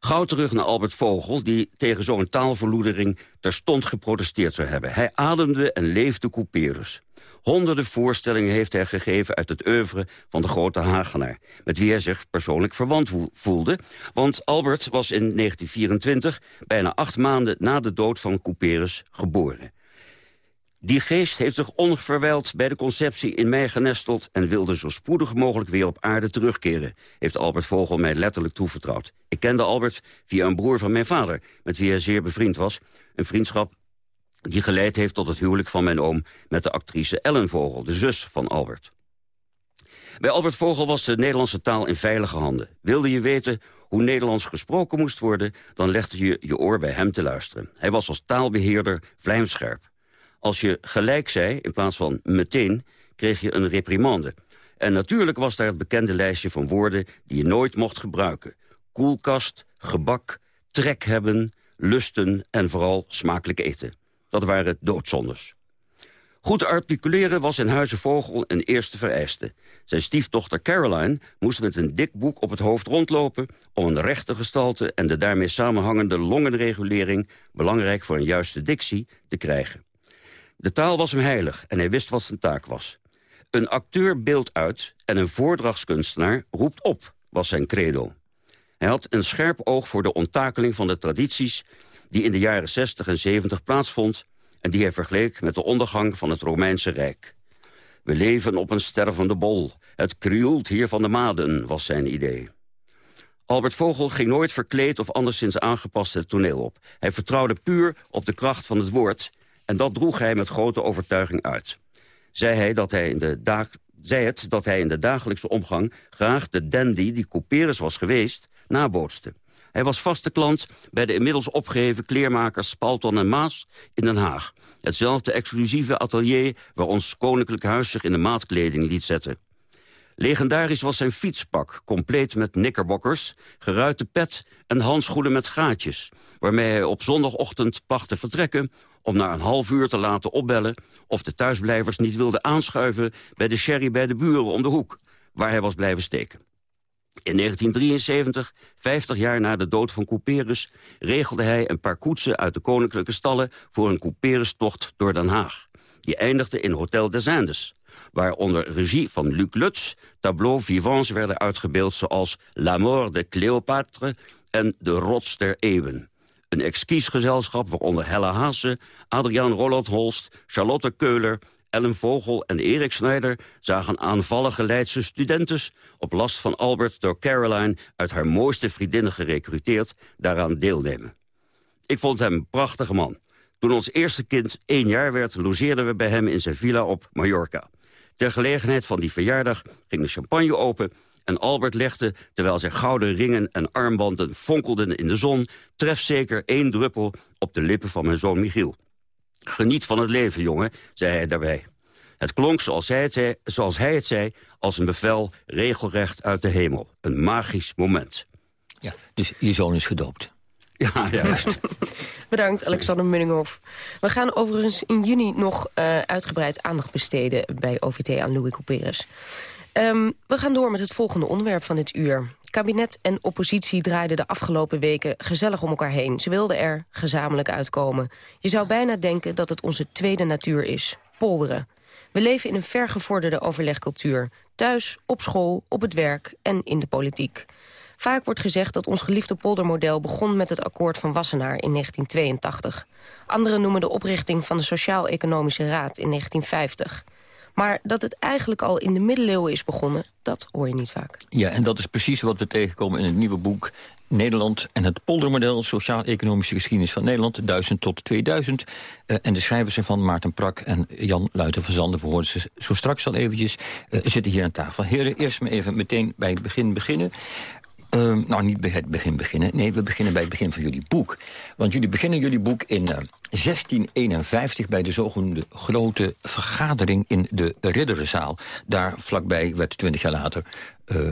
Gauw terug naar Albert Vogel, die tegen zo'n taalverloedering terstond geprotesteerd zou hebben. Hij ademde en leefde couperus. Honderden voorstellingen heeft hij gegeven uit het oeuvre van de grote Hagenaar... met wie hij zich persoonlijk verwant voelde. Want Albert was in 1924, bijna acht maanden na de dood van Couperus, geboren. Die geest heeft zich onverwijld bij de conceptie in mij genesteld... en wilde zo spoedig mogelijk weer op aarde terugkeren... heeft Albert Vogel mij letterlijk toevertrouwd. Ik kende Albert via een broer van mijn vader... met wie hij zeer bevriend was. Een vriendschap die geleid heeft tot het huwelijk van mijn oom... met de actrice Ellen Vogel, de zus van Albert. Bij Albert Vogel was de Nederlandse taal in veilige handen. Wilde je weten hoe Nederlands gesproken moest worden... dan legde je je oor bij hem te luisteren. Hij was als taalbeheerder vlijmscherp. Als je gelijk zei, in plaats van meteen, kreeg je een reprimande. En natuurlijk was daar het bekende lijstje van woorden die je nooit mocht gebruiken. Koelkast, gebak, trek hebben, lusten en vooral smakelijk eten. Dat waren doodzondes. Goed articuleren was in Huizen Vogel een eerste vereiste. Zijn stiefdochter Caroline moest met een dik boek op het hoofd rondlopen... om een rechte gestalte en de daarmee samenhangende longenregulering... belangrijk voor een juiste dictie, te krijgen. De taal was hem heilig en hij wist wat zijn taak was. Een acteur beeldt uit en een voordrachtskunstenaar roept op, was zijn credo. Hij had een scherp oog voor de onttakeling van de tradities... die in de jaren 60 en 70 plaatsvond... en die hij vergeleek met de ondergang van het Romeinse Rijk. We leven op een stervende bol. Het krioelt hier van de maden, was zijn idee. Albert Vogel ging nooit verkleed of anderszins aangepast het toneel op. Hij vertrouwde puur op de kracht van het woord... En dat droeg hij met grote overtuiging uit. Zei, hij dat hij in de dag, zei het dat hij in de dagelijkse omgang graag de dandy die Couperus was geweest, nabootste. Hij was vaste klant bij de inmiddels opgeheven kleermakers Spalton en Maas in Den Haag. Hetzelfde exclusieve atelier waar ons koninklijk huis zich in de maatkleding liet zetten. Legendarisch was zijn fietspak, compleet met knickerbokkers, geruite pet en handschoenen met gaatjes, waarmee hij op zondagochtend placht te vertrekken om na een half uur te laten opbellen... of de thuisblijvers niet wilden aanschuiven bij de sherry bij de buren om de hoek... waar hij was blijven steken. In 1973, 50 jaar na de dood van Couperus... regelde hij een paar koetsen uit de koninklijke stallen... voor een Couperus-tocht door Den Haag. Die eindigde in Hotel des Indes waar onder regie van Luc Lutz tableaux vivants werden uitgebeeld... zoals La mort de Cléopâtre en De rots der eeuwen. Een exquis gezelschap waaronder Hella Haase, Adriaan Roland Holst... Charlotte Keuler, Ellen Vogel en Erik Schneider... zagen aanvallige Leidse studentes op last van Albert door Caroline... uit haar mooiste vriendinnen gerecruiteerd, daaraan deelnemen. Ik vond hem een prachtige man. Toen ons eerste kind één jaar werd, logeerden we bij hem in zijn villa op Mallorca. Ter gelegenheid van die verjaardag ging de champagne open... en Albert legde, terwijl zijn gouden ringen en armbanden fonkelden in de zon... trefzeker één druppel op de lippen van mijn zoon Michiel. Geniet van het leven, jongen, zei hij daarbij. Het klonk, zoals hij het zei, zoals hij het zei als een bevel regelrecht uit de hemel. Een magisch moment. Ja, dus je zoon is gedoopt. Ja, juist. Bedankt, Alexander Munninghoff. We gaan overigens in juni nog uh, uitgebreid aandacht besteden... bij OVT aan Louis Couperus. Um, we gaan door met het volgende onderwerp van dit uur. Kabinet en oppositie draaiden de afgelopen weken gezellig om elkaar heen. Ze wilden er gezamenlijk uitkomen. Je zou bijna denken dat het onze tweede natuur is. Polderen. We leven in een vergevorderde overlegcultuur. Thuis, op school, op het werk en in de politiek. Vaak wordt gezegd dat ons geliefde poldermodel begon met het akkoord van Wassenaar in 1982. Anderen noemen de oprichting van de Sociaal-Economische Raad in 1950. Maar dat het eigenlijk al in de middeleeuwen is begonnen, dat hoor je niet vaak. Ja, en dat is precies wat we tegenkomen in het nieuwe boek... Nederland en het poldermodel, sociaal-economische geschiedenis van Nederland... 1000 tot 2000. Uh, en de schrijvers ervan, Maarten Prak en Jan Luiten van Zanden... we ze zo straks al eventjes, uh, zitten hier aan tafel. Heren, eerst maar even meteen bij het begin beginnen. Uh, nou, niet bij het begin beginnen. Nee, we beginnen bij het begin van jullie boek. Want jullie beginnen jullie boek in uh, 1651... bij de zogenoemde grote vergadering in de Ridderenzaal. Daar vlakbij werd 20 jaar later... Uh,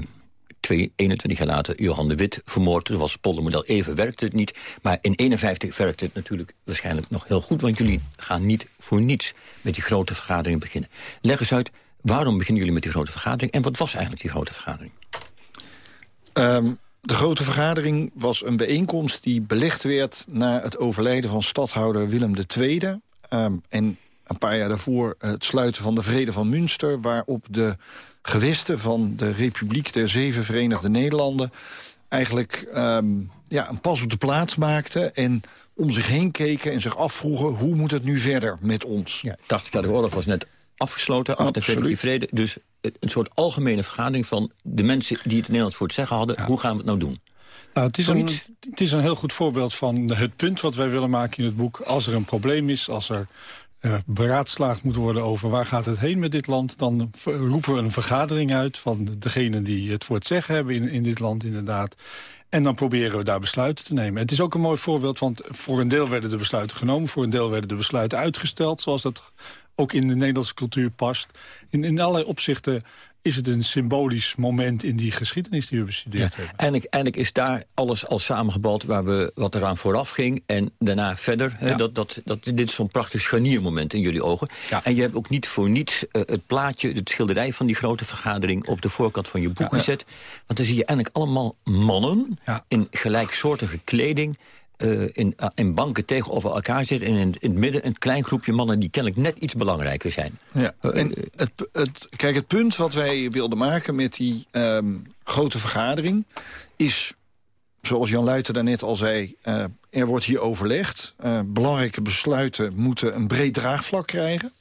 twee, 21 jaar later Johan de Wit vermoord. Toen was het poldermodel even, werkte het niet. Maar in 51 werkte het natuurlijk waarschijnlijk nog heel goed... want jullie gaan niet voor niets met die grote vergadering beginnen. Leg eens uit, waarom beginnen jullie met die grote vergadering... en wat was eigenlijk die grote vergadering? Um, de grote vergadering was een bijeenkomst die belegd werd... na het overlijden van stadhouder Willem II. Um, en een paar jaar daarvoor het sluiten van de Vrede van Münster... waarop de gewesten van de Republiek der Zeven Verenigde Nederlanden... eigenlijk um, ja, een pas op de plaats maakten... en om zich heen keken en zich afvroegen... hoe moet het nu verder met ons? Ja, 80 jaar de oorlog was net afgesloten, 48 vrede. Dus een soort algemene vergadering van de mensen die het in Nederland voor het zeggen hadden. Ja. Hoe gaan we het nou doen? Nou, het, is een, het is een heel goed voorbeeld van het punt wat wij willen maken in het boek. Als er een probleem is, als er uh, beraadslaagd moet worden over waar gaat het heen met dit land... dan roepen we een vergadering uit van degenen die het voor het zeggen hebben in, in dit land inderdaad. En dan proberen we daar besluiten te nemen. Het is ook een mooi voorbeeld, want voor een deel werden de besluiten genomen... voor een deel werden de besluiten uitgesteld, zoals dat ook in de Nederlandse cultuur past. In, in allerlei opzichten is het een symbolisch moment in die geschiedenis die we bestudeerd ja, hebben. Eindelijk, eindelijk is daar alles al samengebald waar we, wat eraan vooraf ging. En daarna verder. Ja. He, dat, dat, dat, dit is zo'n prachtig scharniermoment in jullie ogen. Ja. En je hebt ook niet voor niets uh, het plaatje, het schilderij van die grote vergadering... op de voorkant van je boek gezet. Want dan zie je eigenlijk allemaal mannen in gelijksoortige kleding... Uh, in, uh, in, banken tegenover elkaar zitten... en in, in, het midden een klein groepje mannen die kennelijk net iets belangrijker zijn. Ja. Uh, en het, het, kijk, het punt wat wij wilden maken met die um, grote vergadering... is, zoals Jan Luiten daarnet al zei... er wordt hier overlegd. belangrijke besluiten moeten een breed draagvlak krijgen.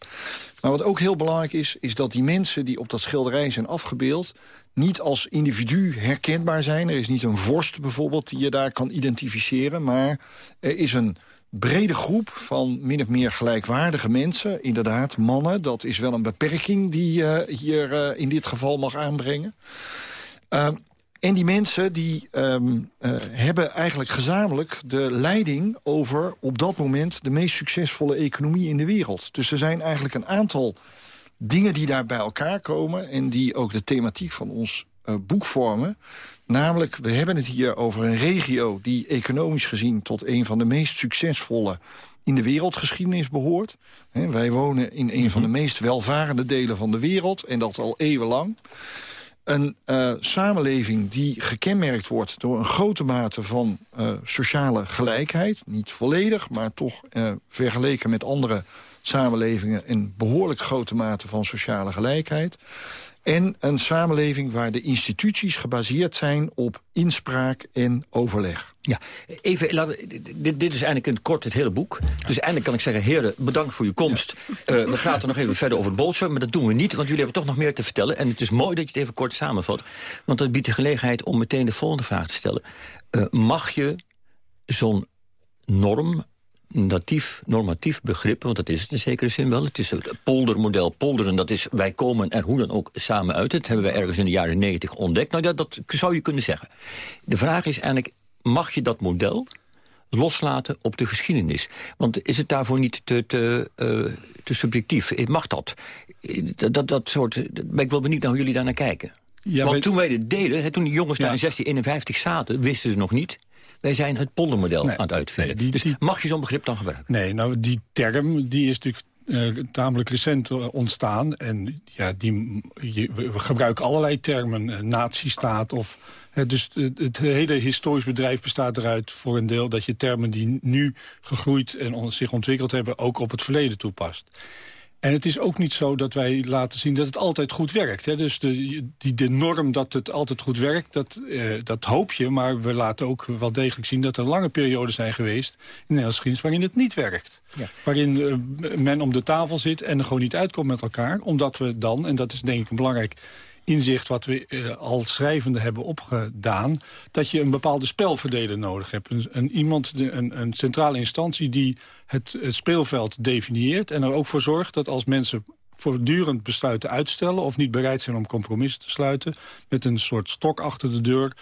Maar wat ook heel belangrijk is, is dat die mensen die op dat schilderij zijn afgebeeld niet als individu herkenbaar zijn. Er is niet een vorst bijvoorbeeld die je daar kan identificeren... maar er is een brede groep van min of meer gelijkwaardige mensen. Inderdaad, mannen, dat is wel een beperking die je hier uh, in dit geval mag aanbrengen. Uh, en die mensen die um, hebben eigenlijk gezamenlijk de leiding over op dat moment de meest succesvolle economie in de wereld. Dus er zijn eigenlijk een aantal dingen die daar bij elkaar komen... en die ook de thematiek van ons uh, boek vormen. Namelijk, we hebben het hier over een regio... die economisch gezien tot een van de meest succesvolle in de wereldgeschiedenis behoort. He, wij wonen in een van de mhm. meest welvarende delen van de wereld... en dat al eeuwenlang. Een uh, samenleving die gekenmerkt wordt door een grote mate van uh, sociale gelijkheid. Niet volledig, maar toch vergeleken met andere samenlevingen... een behoorlijk grote mate van sociale gelijkheid. En een samenleving waar de instituties gebaseerd zijn op inspraak en overleg. Ja, even, laten dit, dit is eigenlijk in kort het hele boek. Dus eindelijk kan ik zeggen, heren, bedankt voor uw komst. Ja. Uh, we praten nog even verder over het bolsje, maar dat doen we niet... want jullie hebben toch nog meer te vertellen. En het is mooi dat je het even kort samenvat. Want dat biedt de gelegenheid om meteen de volgende vraag te stellen. Uh, mag je zo'n norm natief, normatief begrip, want dat is het in zekere zin wel. Het is het poldermodel. Polderen, dat is wij komen er hoe dan ook samen uit. Dat hebben we ergens in de jaren negentig ontdekt. Nou, dat, dat zou je kunnen zeggen. De vraag is eigenlijk, mag je dat model loslaten op de geschiedenis. Want is het daarvoor niet te, te, uh, te subjectief? Mag dat? Dat, dat, dat soort, ben ik wel benieuwd naar hoe jullie daar naar kijken. Ja, Want toen wij dit deden, hè, toen die jongens daar in 1651 zaten... wisten ze nog niet wij zijn het poldermodel aan het uitvinden. Nee, dus mag je zo'n begrip dan gebruiken? Nee, nou die term die is natuurlijk uh, tamelijk recent eh, ontstaan. En ja, die, we gebruiken allerlei termen. Uh, nazistaat of... dus het, het, hele historisch bedrijf bestaat eruit voor een deel... dat je termen die nu gegroeid en zich ontwikkeld hebben... ook op het verleden toepast. En het is ook niet zo dat wij laten zien dat het altijd goed werkt. Hè. Dus de, die, de norm dat het altijd goed werkt, dat, eh, dat hoop je. Maar we laten ook wel degelijk zien dat er lange perioden zijn geweest... in de Nederlandse geschiedenis waarin het niet werkt. Ja. Waarin uh, men om de tafel zit en er gewoon niet uitkomt met elkaar. Omdat we dan, en dat is denk ik een belangrijk inzicht wat we uh, al schrijvende hebben opgedaan... dat je een bepaalde spelverdeler nodig hebt. Een, iemand, een, een centrale instantie die het, speelveld definieert... en er ook voor zorgt dat als mensen voortdurend besluiten uitstellen... of niet bereid zijn om compromissen te sluiten... met een soort stok achter de deur...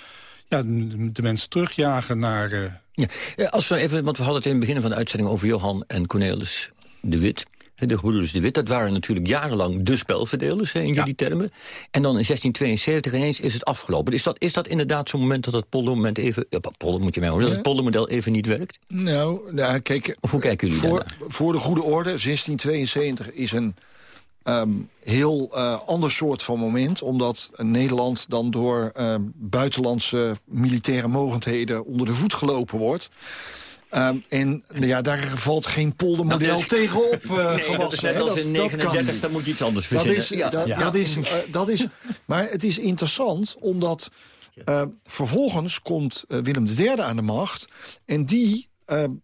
Ja, de mensen terugjagen naar... Uh... Ja, als we even, want we hadden het in het begin van de uitzending... over Johan en Cornelis de Wit. De broeders de Wit, dat waren natuurlijk jarenlang de spelverdelers in jullie termen. En dan in 1672 ineens is het afgelopen. Is dat, is dat inderdaad zo'n moment dat het poldermoment even... Ja, polder moet je mij horen, dat het poldermodel even niet werkt? Nou, nou kijk... Of hoe kijken jullie voor, voor de goede orde, 1672 is een um, heel uh, ander soort van moment. Omdat Nederland dan door uh, buitenlandse militaire mogendheden onder de voet gelopen wordt. Um, en ja, daar valt geen poldermodel nou, tegenop uh, nee, gewassen. Dat is net als in 39, dan moet je iets anders verzinnen. Dat is, ja. dat, ja. dat is, uh, dat is, maar het is interessant, omdat uh, vervolgens komt Willem III aan de macht... en die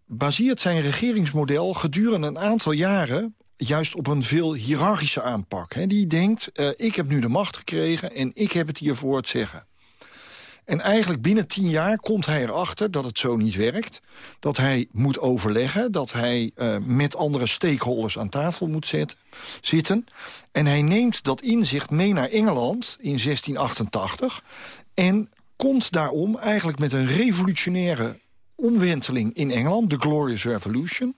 baseert zijn regeringsmodel gedurende een aantal jaren juist op een veel hiërarchische aanpak. He, die denkt, ik heb nu de macht gekregen en ik heb het hier voor het zeggen. En eigenlijk binnen tien jaar komt hij erachter dat het zo niet werkt. Dat hij moet overleggen, dat hij uh, met andere stakeholders aan tafel moet zitten. En hij neemt dat inzicht mee naar Engeland in 1688... en komt daarom eigenlijk met een revolutionaire omwenteling in Engeland... de Glorious Revolution,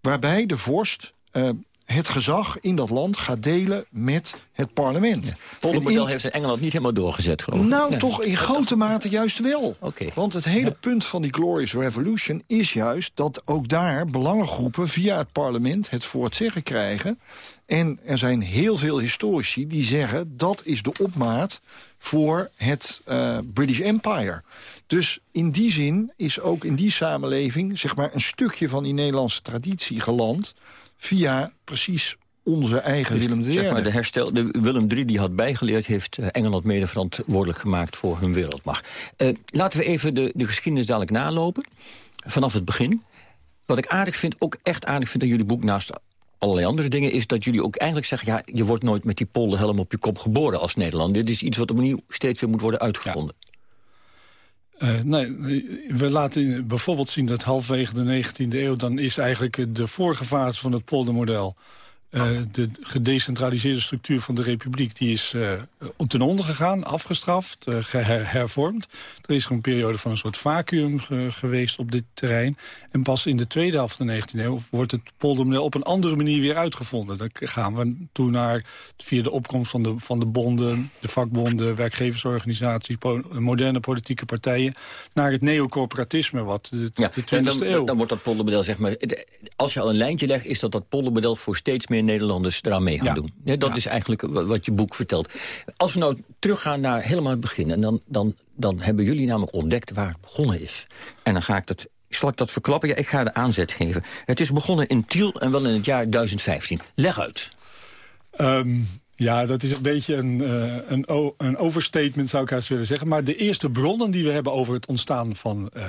waarbij de vorst uh, het gezag in dat land gaat delen met het parlement. Het poldermodel heeft in Engeland niet helemaal doorgezet, geloof ik. Nou, toch in grote mate juist wel. Okay. Want het hele punt van die Glorious Revolution is juist... dat ook daar belangengroepen via het parlement het voor het zeggen krijgen. En er zijn heel veel historici die zeggen... dat is de opmaat voor het uh, British Empire. Dus in die zin is ook in die samenleving... zeg maar een stukje van die Nederlandse traditie geland via precies onze eigen dus, Willem III. Zeg maar, de, herstel, de Willem III die had bijgeleerd... heeft eh, Engeland mede verantwoordelijk gemaakt voor hun wereldmacht. Uh, laten we even de, de geschiedenis dadelijk nalopen. Vanaf het begin. Wat ik aardig vind, ook echt aardig vind aan jullie boek... naast allerlei andere dingen, is dat jullie ook eigenlijk zeggen... ja, je wordt nooit met die polderhelm op je kop geboren als Nederland. Dit is iets wat opnieuw steeds weer moet worden uitgevonden. Uh, nee, we laten bijvoorbeeld zien dat halfwege de 19e eeuw... dan is eigenlijk de vorige fase van het poldermodel... Uh, de gedecentraliseerde structuur van de republiek die is uh, ten onder gegaan, afgestraft, uh, hervormd. Er is een periode van een soort vacuüm geweest op dit terrein. En pas in de tweede helft van de 19e eeuw wordt het poldermodel op een andere manier weer uitgevonden. Dan gaan we toen naar, via de opkomst van de, van de bonden, de vakbonden, werkgeversorganisaties, po moderne politieke partijen, naar het neocorporatisme, wat de, ja, de 20e dan, eeuw. Dan wordt dat poldermodel, zeg maar, als je al een lijntje legt, is dat dat poldermodel voor steeds meer Nederlanders eraan mee gaan doen. Ja, dat is eigenlijk wat je boek vertelt. Als we nou teruggaan naar helemaal het begin... en dan, dan, dan hebben jullie namelijk ontdekt waar het begonnen is. En dan ga ik dat zal ik dat verklappen? Ja, ik ga de aanzet geven. Het is begonnen in Tiel en wel in het jaar 1015. Leg uit. Um, ja, dat is een beetje een, uh, een, een, overstatement, zou ik haast willen zeggen. Maar de eerste bronnen die we hebben over het ontstaan van uh,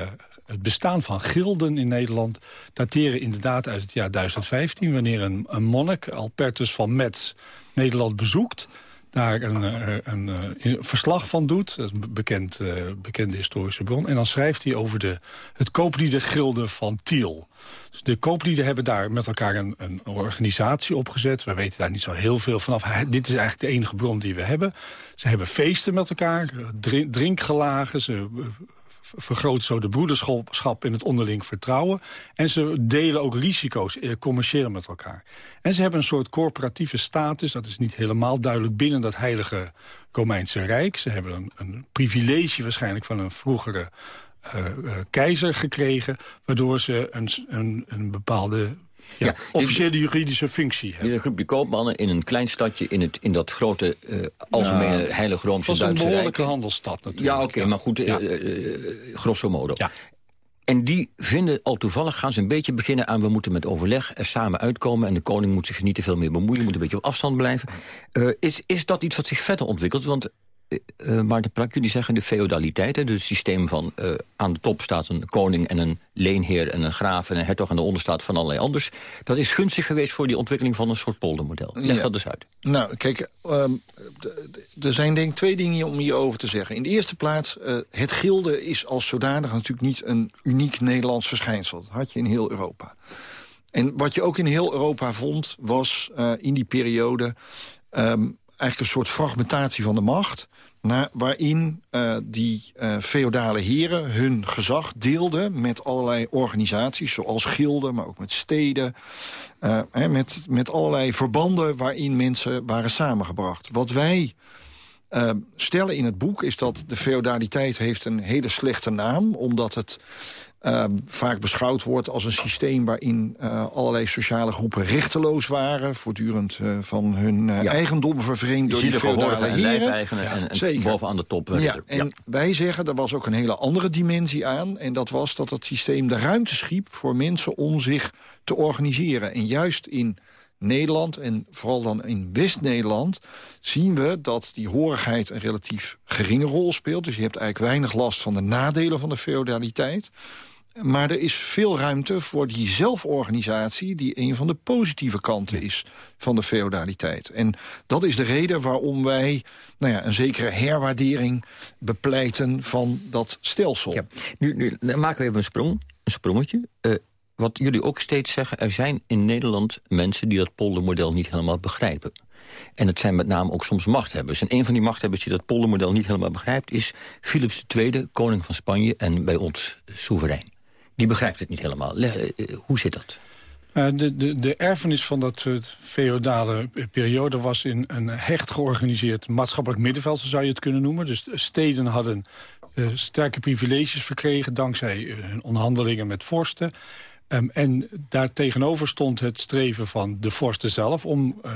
het bestaan van gilden in Nederland dateren inderdaad uit het jaar 1015... wanneer een, een monnik, Alpertus van Metz, Nederland bezoekt daar een, eh, een, een, verslag van doet. Een bekend, bekende historische bron. En dan schrijft hij over de, het koopliedengilde van Tiel. Dus de kooplieden hebben daar met elkaar een, een organisatie opgezet. We weten daar niet zo heel veel vanaf. Dit is eigenlijk de enige bron die we hebben. Ze hebben feesten met elkaar, drinkgelagen. Ze vergroten zo de broederschap in het onderling vertrouwen. En ze delen ook risico's eh, commercieel met elkaar. En ze hebben een soort corporatieve status. Dat is niet helemaal duidelijk binnen dat heilige Romeinse Rijk. Ze hebben een, een privilege waarschijnlijk van een vroegere uh, uh, keizer gekregen... waardoor ze een, een, een bepaalde ja, officiële juridische functie hebben. Een groepje koopmannen in een klein stadje in, het, in dat grote uh, algemene heilige Roomse Duitse Rijk. een behoorlijke handelsstad natuurlijk. Ja, oké, maar goed, ja. grosso modo. Ja. En die vinden al toevallig, gaan ze een beetje beginnen aan... we moeten met overleg er samen uitkomen... en de koning moet zich niet te veel meer bemoeien... moet een beetje op afstand blijven. Uh, is, is dat iets wat zich verder ontwikkelt? Want uh, Maarten Prak, jullie zeggen de feodaliteit. dus het systeem van uh, aan de top staat een koning en een leenheer... en een graaf en een hertog en de onderstaat van allerlei anders. Dat is gunstig geweest voor die ontwikkeling van een soort poldermodel. Leg dat dus uit. Nou, kijk, um, er zijn denk ik twee dingen om hierover te zeggen. In de eerste plaats, uh, het gilde is als zodanig natuurlijk niet een uniek Nederlands verschijnsel. Dat had je in heel Europa. En wat je ook in heel Europa vond, was in die periode... Um, eigenlijk een soort fragmentatie van de macht... Naar, waarin uh, die uh, feodale heren hun gezag deelden met allerlei organisaties... zoals gilden, maar ook met steden, uh, hè, met, met allerlei verbanden... waarin mensen waren samengebracht. Wat wij stellen in het boek is dat de feodaliteit heeft een hele slechte naam... omdat het uh, vaak beschouwd wordt als een systeem waarin uh, allerlei sociale groepen rechteloos waren. Voortdurend uh, van hun ja. eigendom vervreemd door die feudale heren. En, en bovenaan de top. Ja, en wij zeggen, er was ook een hele andere dimensie aan. En dat was dat het systeem de ruimte schiep voor mensen om zich te organiseren. En juist in Nederland en vooral dan in West-Nederland... zien we dat die horigheid een relatief geringe rol speelt. Dus je hebt eigenlijk weinig last van de nadelen van de feudaliteit. Maar er is veel ruimte voor die zelforganisatie... die een van de positieve kanten is van de feodaliteit. En dat is de reden waarom wij nou ja, een zekere herwaardering bepleiten van dat stelsel. Ja. Nu, nu maken we even een sprong, een sprongetje. Uh, wat jullie ook steeds zeggen... er zijn in Nederland mensen die dat poldermodel niet helemaal begrijpen. En het zijn met name ook soms machthebbers. En een van die machthebbers die dat poldermodel niet helemaal begrijpt... is Philips II, koning van Spanje en bij ons soeverein die begrijpt het niet helemaal. Eh, eh, hoe zit dat? Uh, de, de, de erfenis van dat feodale periode was in een hecht georganiseerd maatschappelijk middenveld, zo zou je het kunnen noemen. Dus steden hadden sterke privileges verkregen dankzij hun onderhandelingen met vorsten. Um, en daartegenover stond het streven van de vorsten zelf... om uh,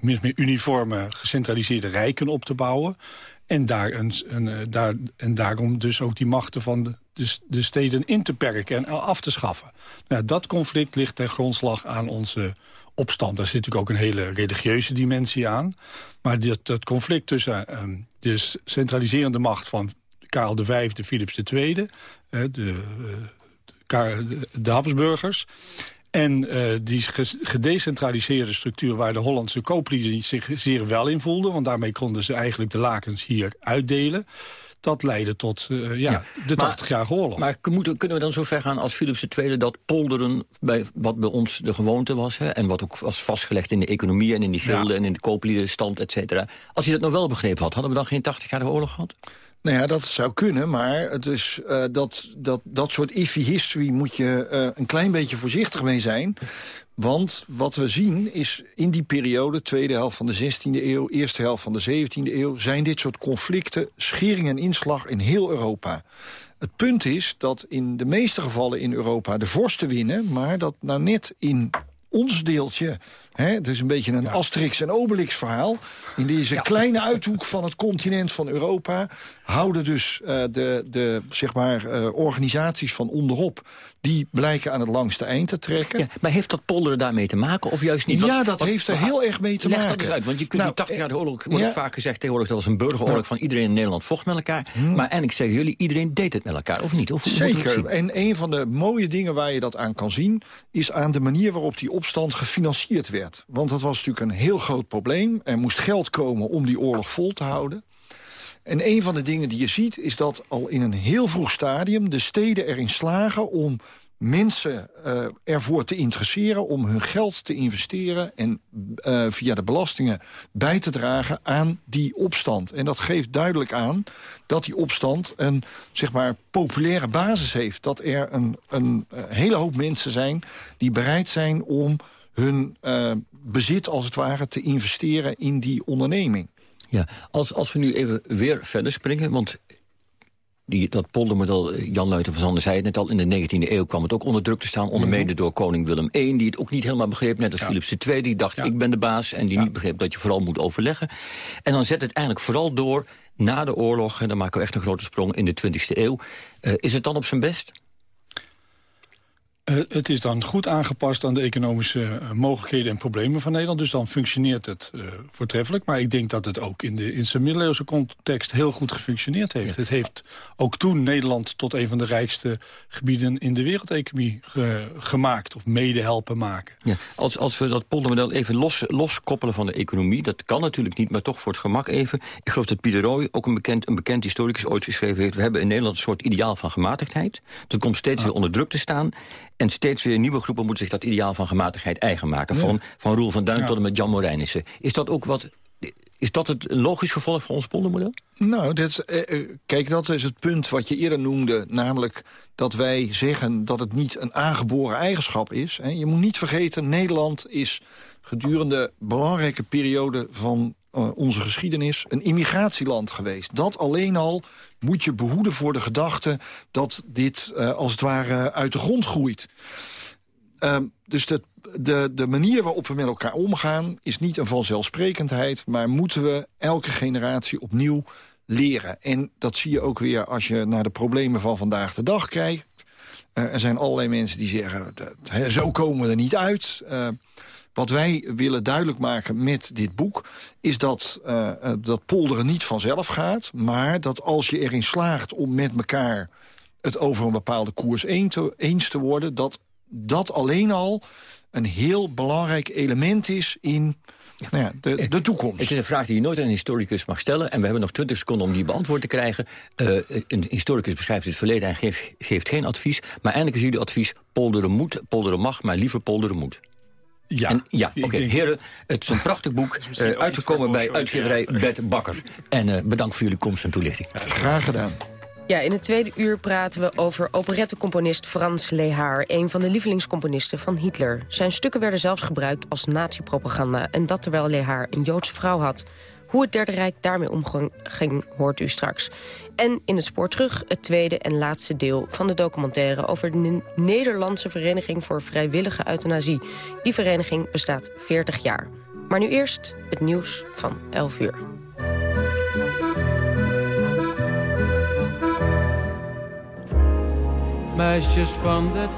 meer uniforme, gecentraliseerde rijken op te bouwen. En, daar een, een, eh, daar, en daarom dus ook die machten van de, de, de steden in te perken en af te schaffen. Nou, dat conflict ligt ten grondslag aan onze opstand. Daar zit natuurlijk ook een hele religieuze dimensie aan. Maar dat, conflict tussen uh, de centraliserende macht van Karel V, Philips II... De, de, de Habsburgers en uh, die gedecentraliseerde structuur waar de Hollandse kooplieden zich zeer wel in voelden... want daarmee konden ze eigenlijk de lakens hier uitdelen... Dat leidde tot uh, ja, ja, de 80-jarige oorlog. Maar moeten, kunnen we dan zo ver gaan als Philips II... dat polderen, bij, wat bij ons de gewoonte was... Hè, en wat ook was vastgelegd in de economie en in die gilden... en in de koopliedenstand, et cetera. Als hij dat nou wel begrepen had, hadden we dan geen 80-jarige oorlog gehad? Nou ja, dat zou kunnen, maar het is, uh, dat, dat, dat soort iffy history moet je uh, een klein beetje voorzichtig mee zijn. Want wat we zien is in die periode, tweede helft van de 16e eeuw... eerste helft van de 17e eeuw... zijn dit soort conflicten schering en inslag in heel Europa. Het punt is dat in de meeste gevallen in Europa de vorsten winnen... maar dat nou net in ons deeltje Hè, het is een beetje een Asterix en Obelix verhaal. In deze kleine uithoek van het continent van Europa... houden dus uh, de, de zeg maar, uh, organisaties van onderop... die blijken aan het langste eind te trekken. Ja, maar heeft dat polderen daarmee te maken of juist niet? ja, dat heeft er heel erg mee te leg maken. dat eens uit, want je kunt nou, die 80 jaar de oorlog... wordt ja. vaak gezegd tegenwoordig dat was een burgeroorlog... van iedereen in Nederland vocht met elkaar. Hmm. Maar eigenlijk zeggen jullie, iedereen deed het met elkaar, of niet? Of, Zeker, en een van de mooie dingen waar je dat aan kan zien... is aan de manier waarop die opstand gefinancierd werd. Want dat was natuurlijk een heel groot probleem. Er moest geld komen om die oorlog vol te houden. En een van de dingen die je ziet is dat al in een heel vroeg stadium... de steden erin slagen om mensen uh, ervoor te interesseren... om hun geld te investeren en uh, via de belastingen bij te dragen aan die opstand. En dat geeft duidelijk aan dat die opstand een zeg maar, populaire basis heeft. Dat er een, een uh, hele hoop mensen zijn die bereid zijn om hun bezit als het ware te investeren in die onderneming. Ja, als, als we nu even weer verder springen, want die, dat poldermodel, eh, Jan Luiten van Zander zei het net al... in de 19e eeuw kwam het ook onder druk te staan... onder mhm. mede door koning Willem I, die het ook niet helemaal begreep... net als ja. Philips II, die dacht, ik ben de baas... en die niet begreep dat je vooral moet overleggen. En dan zet het eigenlijk vooral door na de oorlog... en dan maken we echt een grote sprong in de 20e eeuw. Uh, is het dan op zijn best? Uh, het is dan goed aangepast aan de economische uh, mogelijkheden en problemen van Nederland. Dus dan functioneert het uh, voortreffelijk. Maar ik denk dat het ook in, de, in zijn middeleeuwse context heel goed gefunctioneerd heeft. Ja. Het heeft ook toen Nederland tot een van de rijkste gebieden in de wereldeconomie ge, gemaakt. Of mede helpen maken. Ja. Als, als we dat poldermodel even los, loskoppelen van de economie. Dat kan natuurlijk niet, maar toch voor het gemak even. Ik geloof dat Pieter Roy, ook een bekend, een bekend historicus ooit geschreven heeft. We hebben in Nederland een soort ideaal van gematigdheid. Dat komt steeds ah. weer onder druk te staan. En steeds weer nieuwe groepen moeten zich dat ideaal van gematigheid eigen maken. Ja. Van, van Roel van Duin ja. tot en met Jan Morijnissen. Is dat ook wat... Is dat het logisch gevolg van ons poldermodel? Nou, dit, eh, kijk, dat is het punt wat je eerder noemde. Namelijk dat wij zeggen dat het niet een aangeboren eigenschap is. Hè. Je moet niet vergeten, Nederland is gedurende belangrijke periode van uh, onze geschiedenis een immigratieland geweest. Dat alleen al moet je behoeden voor de gedachte... dat dit uh, als het ware uit de grond groeit. Uh, dus de, de, manier waarop we met elkaar omgaan... is niet een vanzelfsprekendheid... maar moeten we elke generatie opnieuw leren. En dat zie je ook weer als je naar de problemen van vandaag de dag kijkt. Uh, er zijn allerlei mensen die zeggen... Dat, zo komen we er niet uit... Wat wij willen duidelijk maken met dit boek... is dat, uh, dat polderen niet vanzelf gaat... maar dat als je erin slaagt om met elkaar het over een bepaalde koers eens te worden... dat dat alleen al een heel belangrijk element is in... Nou ja, de, de toekomst. Het is een vraag die je nooit aan een historicus mag stellen. En we hebben nog 20 seconden om die beantwoord te krijgen. Uh, een historicus beschrijft het verleden en geeft, geeft geen advies. Maar eindelijk is jullie advies, polderen moet, polderen mag... maar liever polderen moet. Ja, en, ja oké. Okay. Heren, het is een prachtig boek. Uh, uitgekomen bij uitgeverij Bert Bakker. En uh, bedankt voor jullie komst en toelichting. Graag gedaan. Ja, in het tweede uur praten we over operettecomponist Frans Lehaar... een van de lievelingscomponisten van Hitler. Zijn stukken werden zelfs gebruikt als nazi-propaganda... en dat terwijl Lehaar een Joodse vrouw had. Hoe het Derde Rijk daarmee omging, hoort u straks. En in het spoor terug het tweede en laatste deel van de documentaire... over de Nederlandse Vereniging voor Vrijwillige Euthanasie. Die vereniging bestaat 40 jaar. Maar nu eerst het nieuws van 11 uur. Meisjes van 13,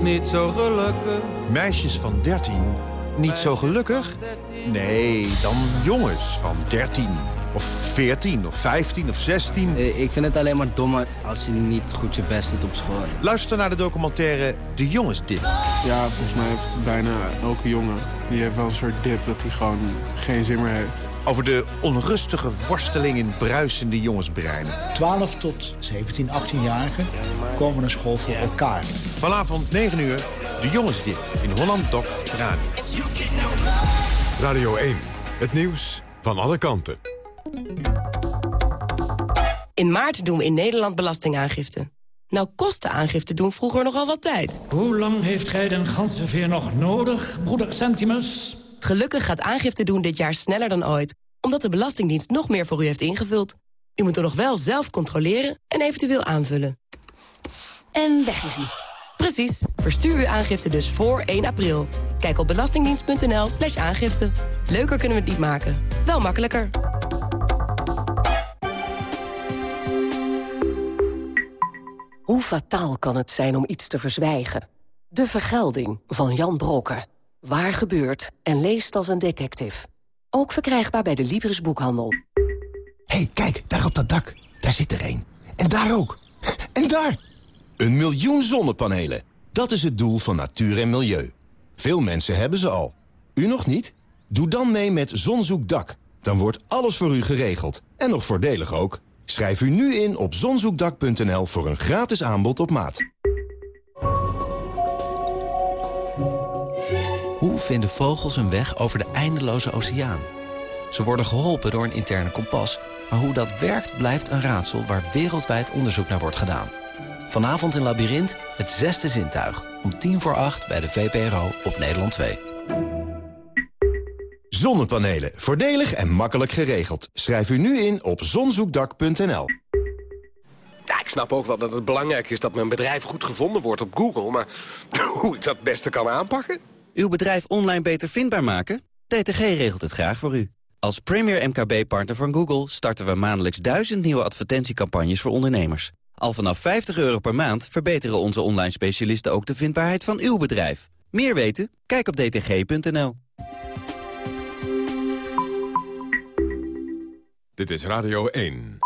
niet zo gelukkig. Meisjes van 13, niet zo gelukkig? Nee, dan jongens van 13 of 14 of 15 of 16. Ik vind het alleen maar dommer als je niet goed je best doet op school. Luister naar de documentaire De Jongens Dip. Ja, volgens mij heeft bijna elke jongen... die heeft wel een soort dip dat hij gewoon geen zin meer heeft. Over de onrustige worsteling in bruisende jongensbreinen. 12 tot 17, 18-jarigen komen naar school voor elkaar. Vanavond 9 uur, De Jongens Dip in Holland Doc Radio. Radio 1, het nieuws van alle kanten. In maart doen we in Nederland belastingaangifte. Nou kostte aangifte doen vroeger nogal wat tijd. Hoe lang heeft gij den ganzenveer nog nodig, broeder Centimus? Gelukkig gaat aangifte doen dit jaar sneller dan ooit... omdat de Belastingdienst nog meer voor u heeft ingevuld. U moet er nog wel zelf controleren en eventueel aanvullen. En weg is hij. Precies. Verstuur uw aangifte dus voor 1 april. Kijk op belastingdienst.nl slash aangifte. Leuker kunnen we het niet maken. Wel makkelijker. Hoe fataal kan het zijn om iets te verzwijgen? De Vergelding van Jan Broker. Waar gebeurt en leest als een detective. Ook verkrijgbaar bij de Libris Boekhandel. Hé, hey, kijk, daar op dat dak. Daar zit er een. En daar ook. En daar! Een miljoen zonnepanelen. Dat is het doel van natuur en milieu. Veel mensen hebben ze al. U nog niet? Doe dan mee met Zonzoekdak. Dan wordt alles voor u geregeld. En nog voordelig ook. Schrijf u nu in op zonzoekdak.nl voor een gratis aanbod op maat. Hoe vinden vogels hun weg over de eindeloze oceaan? Ze worden geholpen door een interne kompas... maar hoe dat werkt blijft een raadsel waar wereldwijd onderzoek naar wordt gedaan. Vanavond in Labyrinth, het zesde zintuig. Om tien voor acht bij de VPRO op Nederland 2. Zonnepanelen. Voordelig en makkelijk geregeld. Schrijf u nu in op zonzoekdak.nl. Ja, ik snap ook wel dat het belangrijk is dat mijn bedrijf goed gevonden wordt op Google. Maar hoe ik dat het beste kan aanpakken? Uw bedrijf online beter vindbaar maken? DTG regelt het graag voor u. Als premier MKB-partner van Google starten we maandelijks duizend nieuwe advertentiecampagnes voor ondernemers. Al vanaf 50 euro per maand verbeteren onze online specialisten ook de vindbaarheid van uw bedrijf. Meer weten? Kijk op dtg.nl. Dit is Radio 1.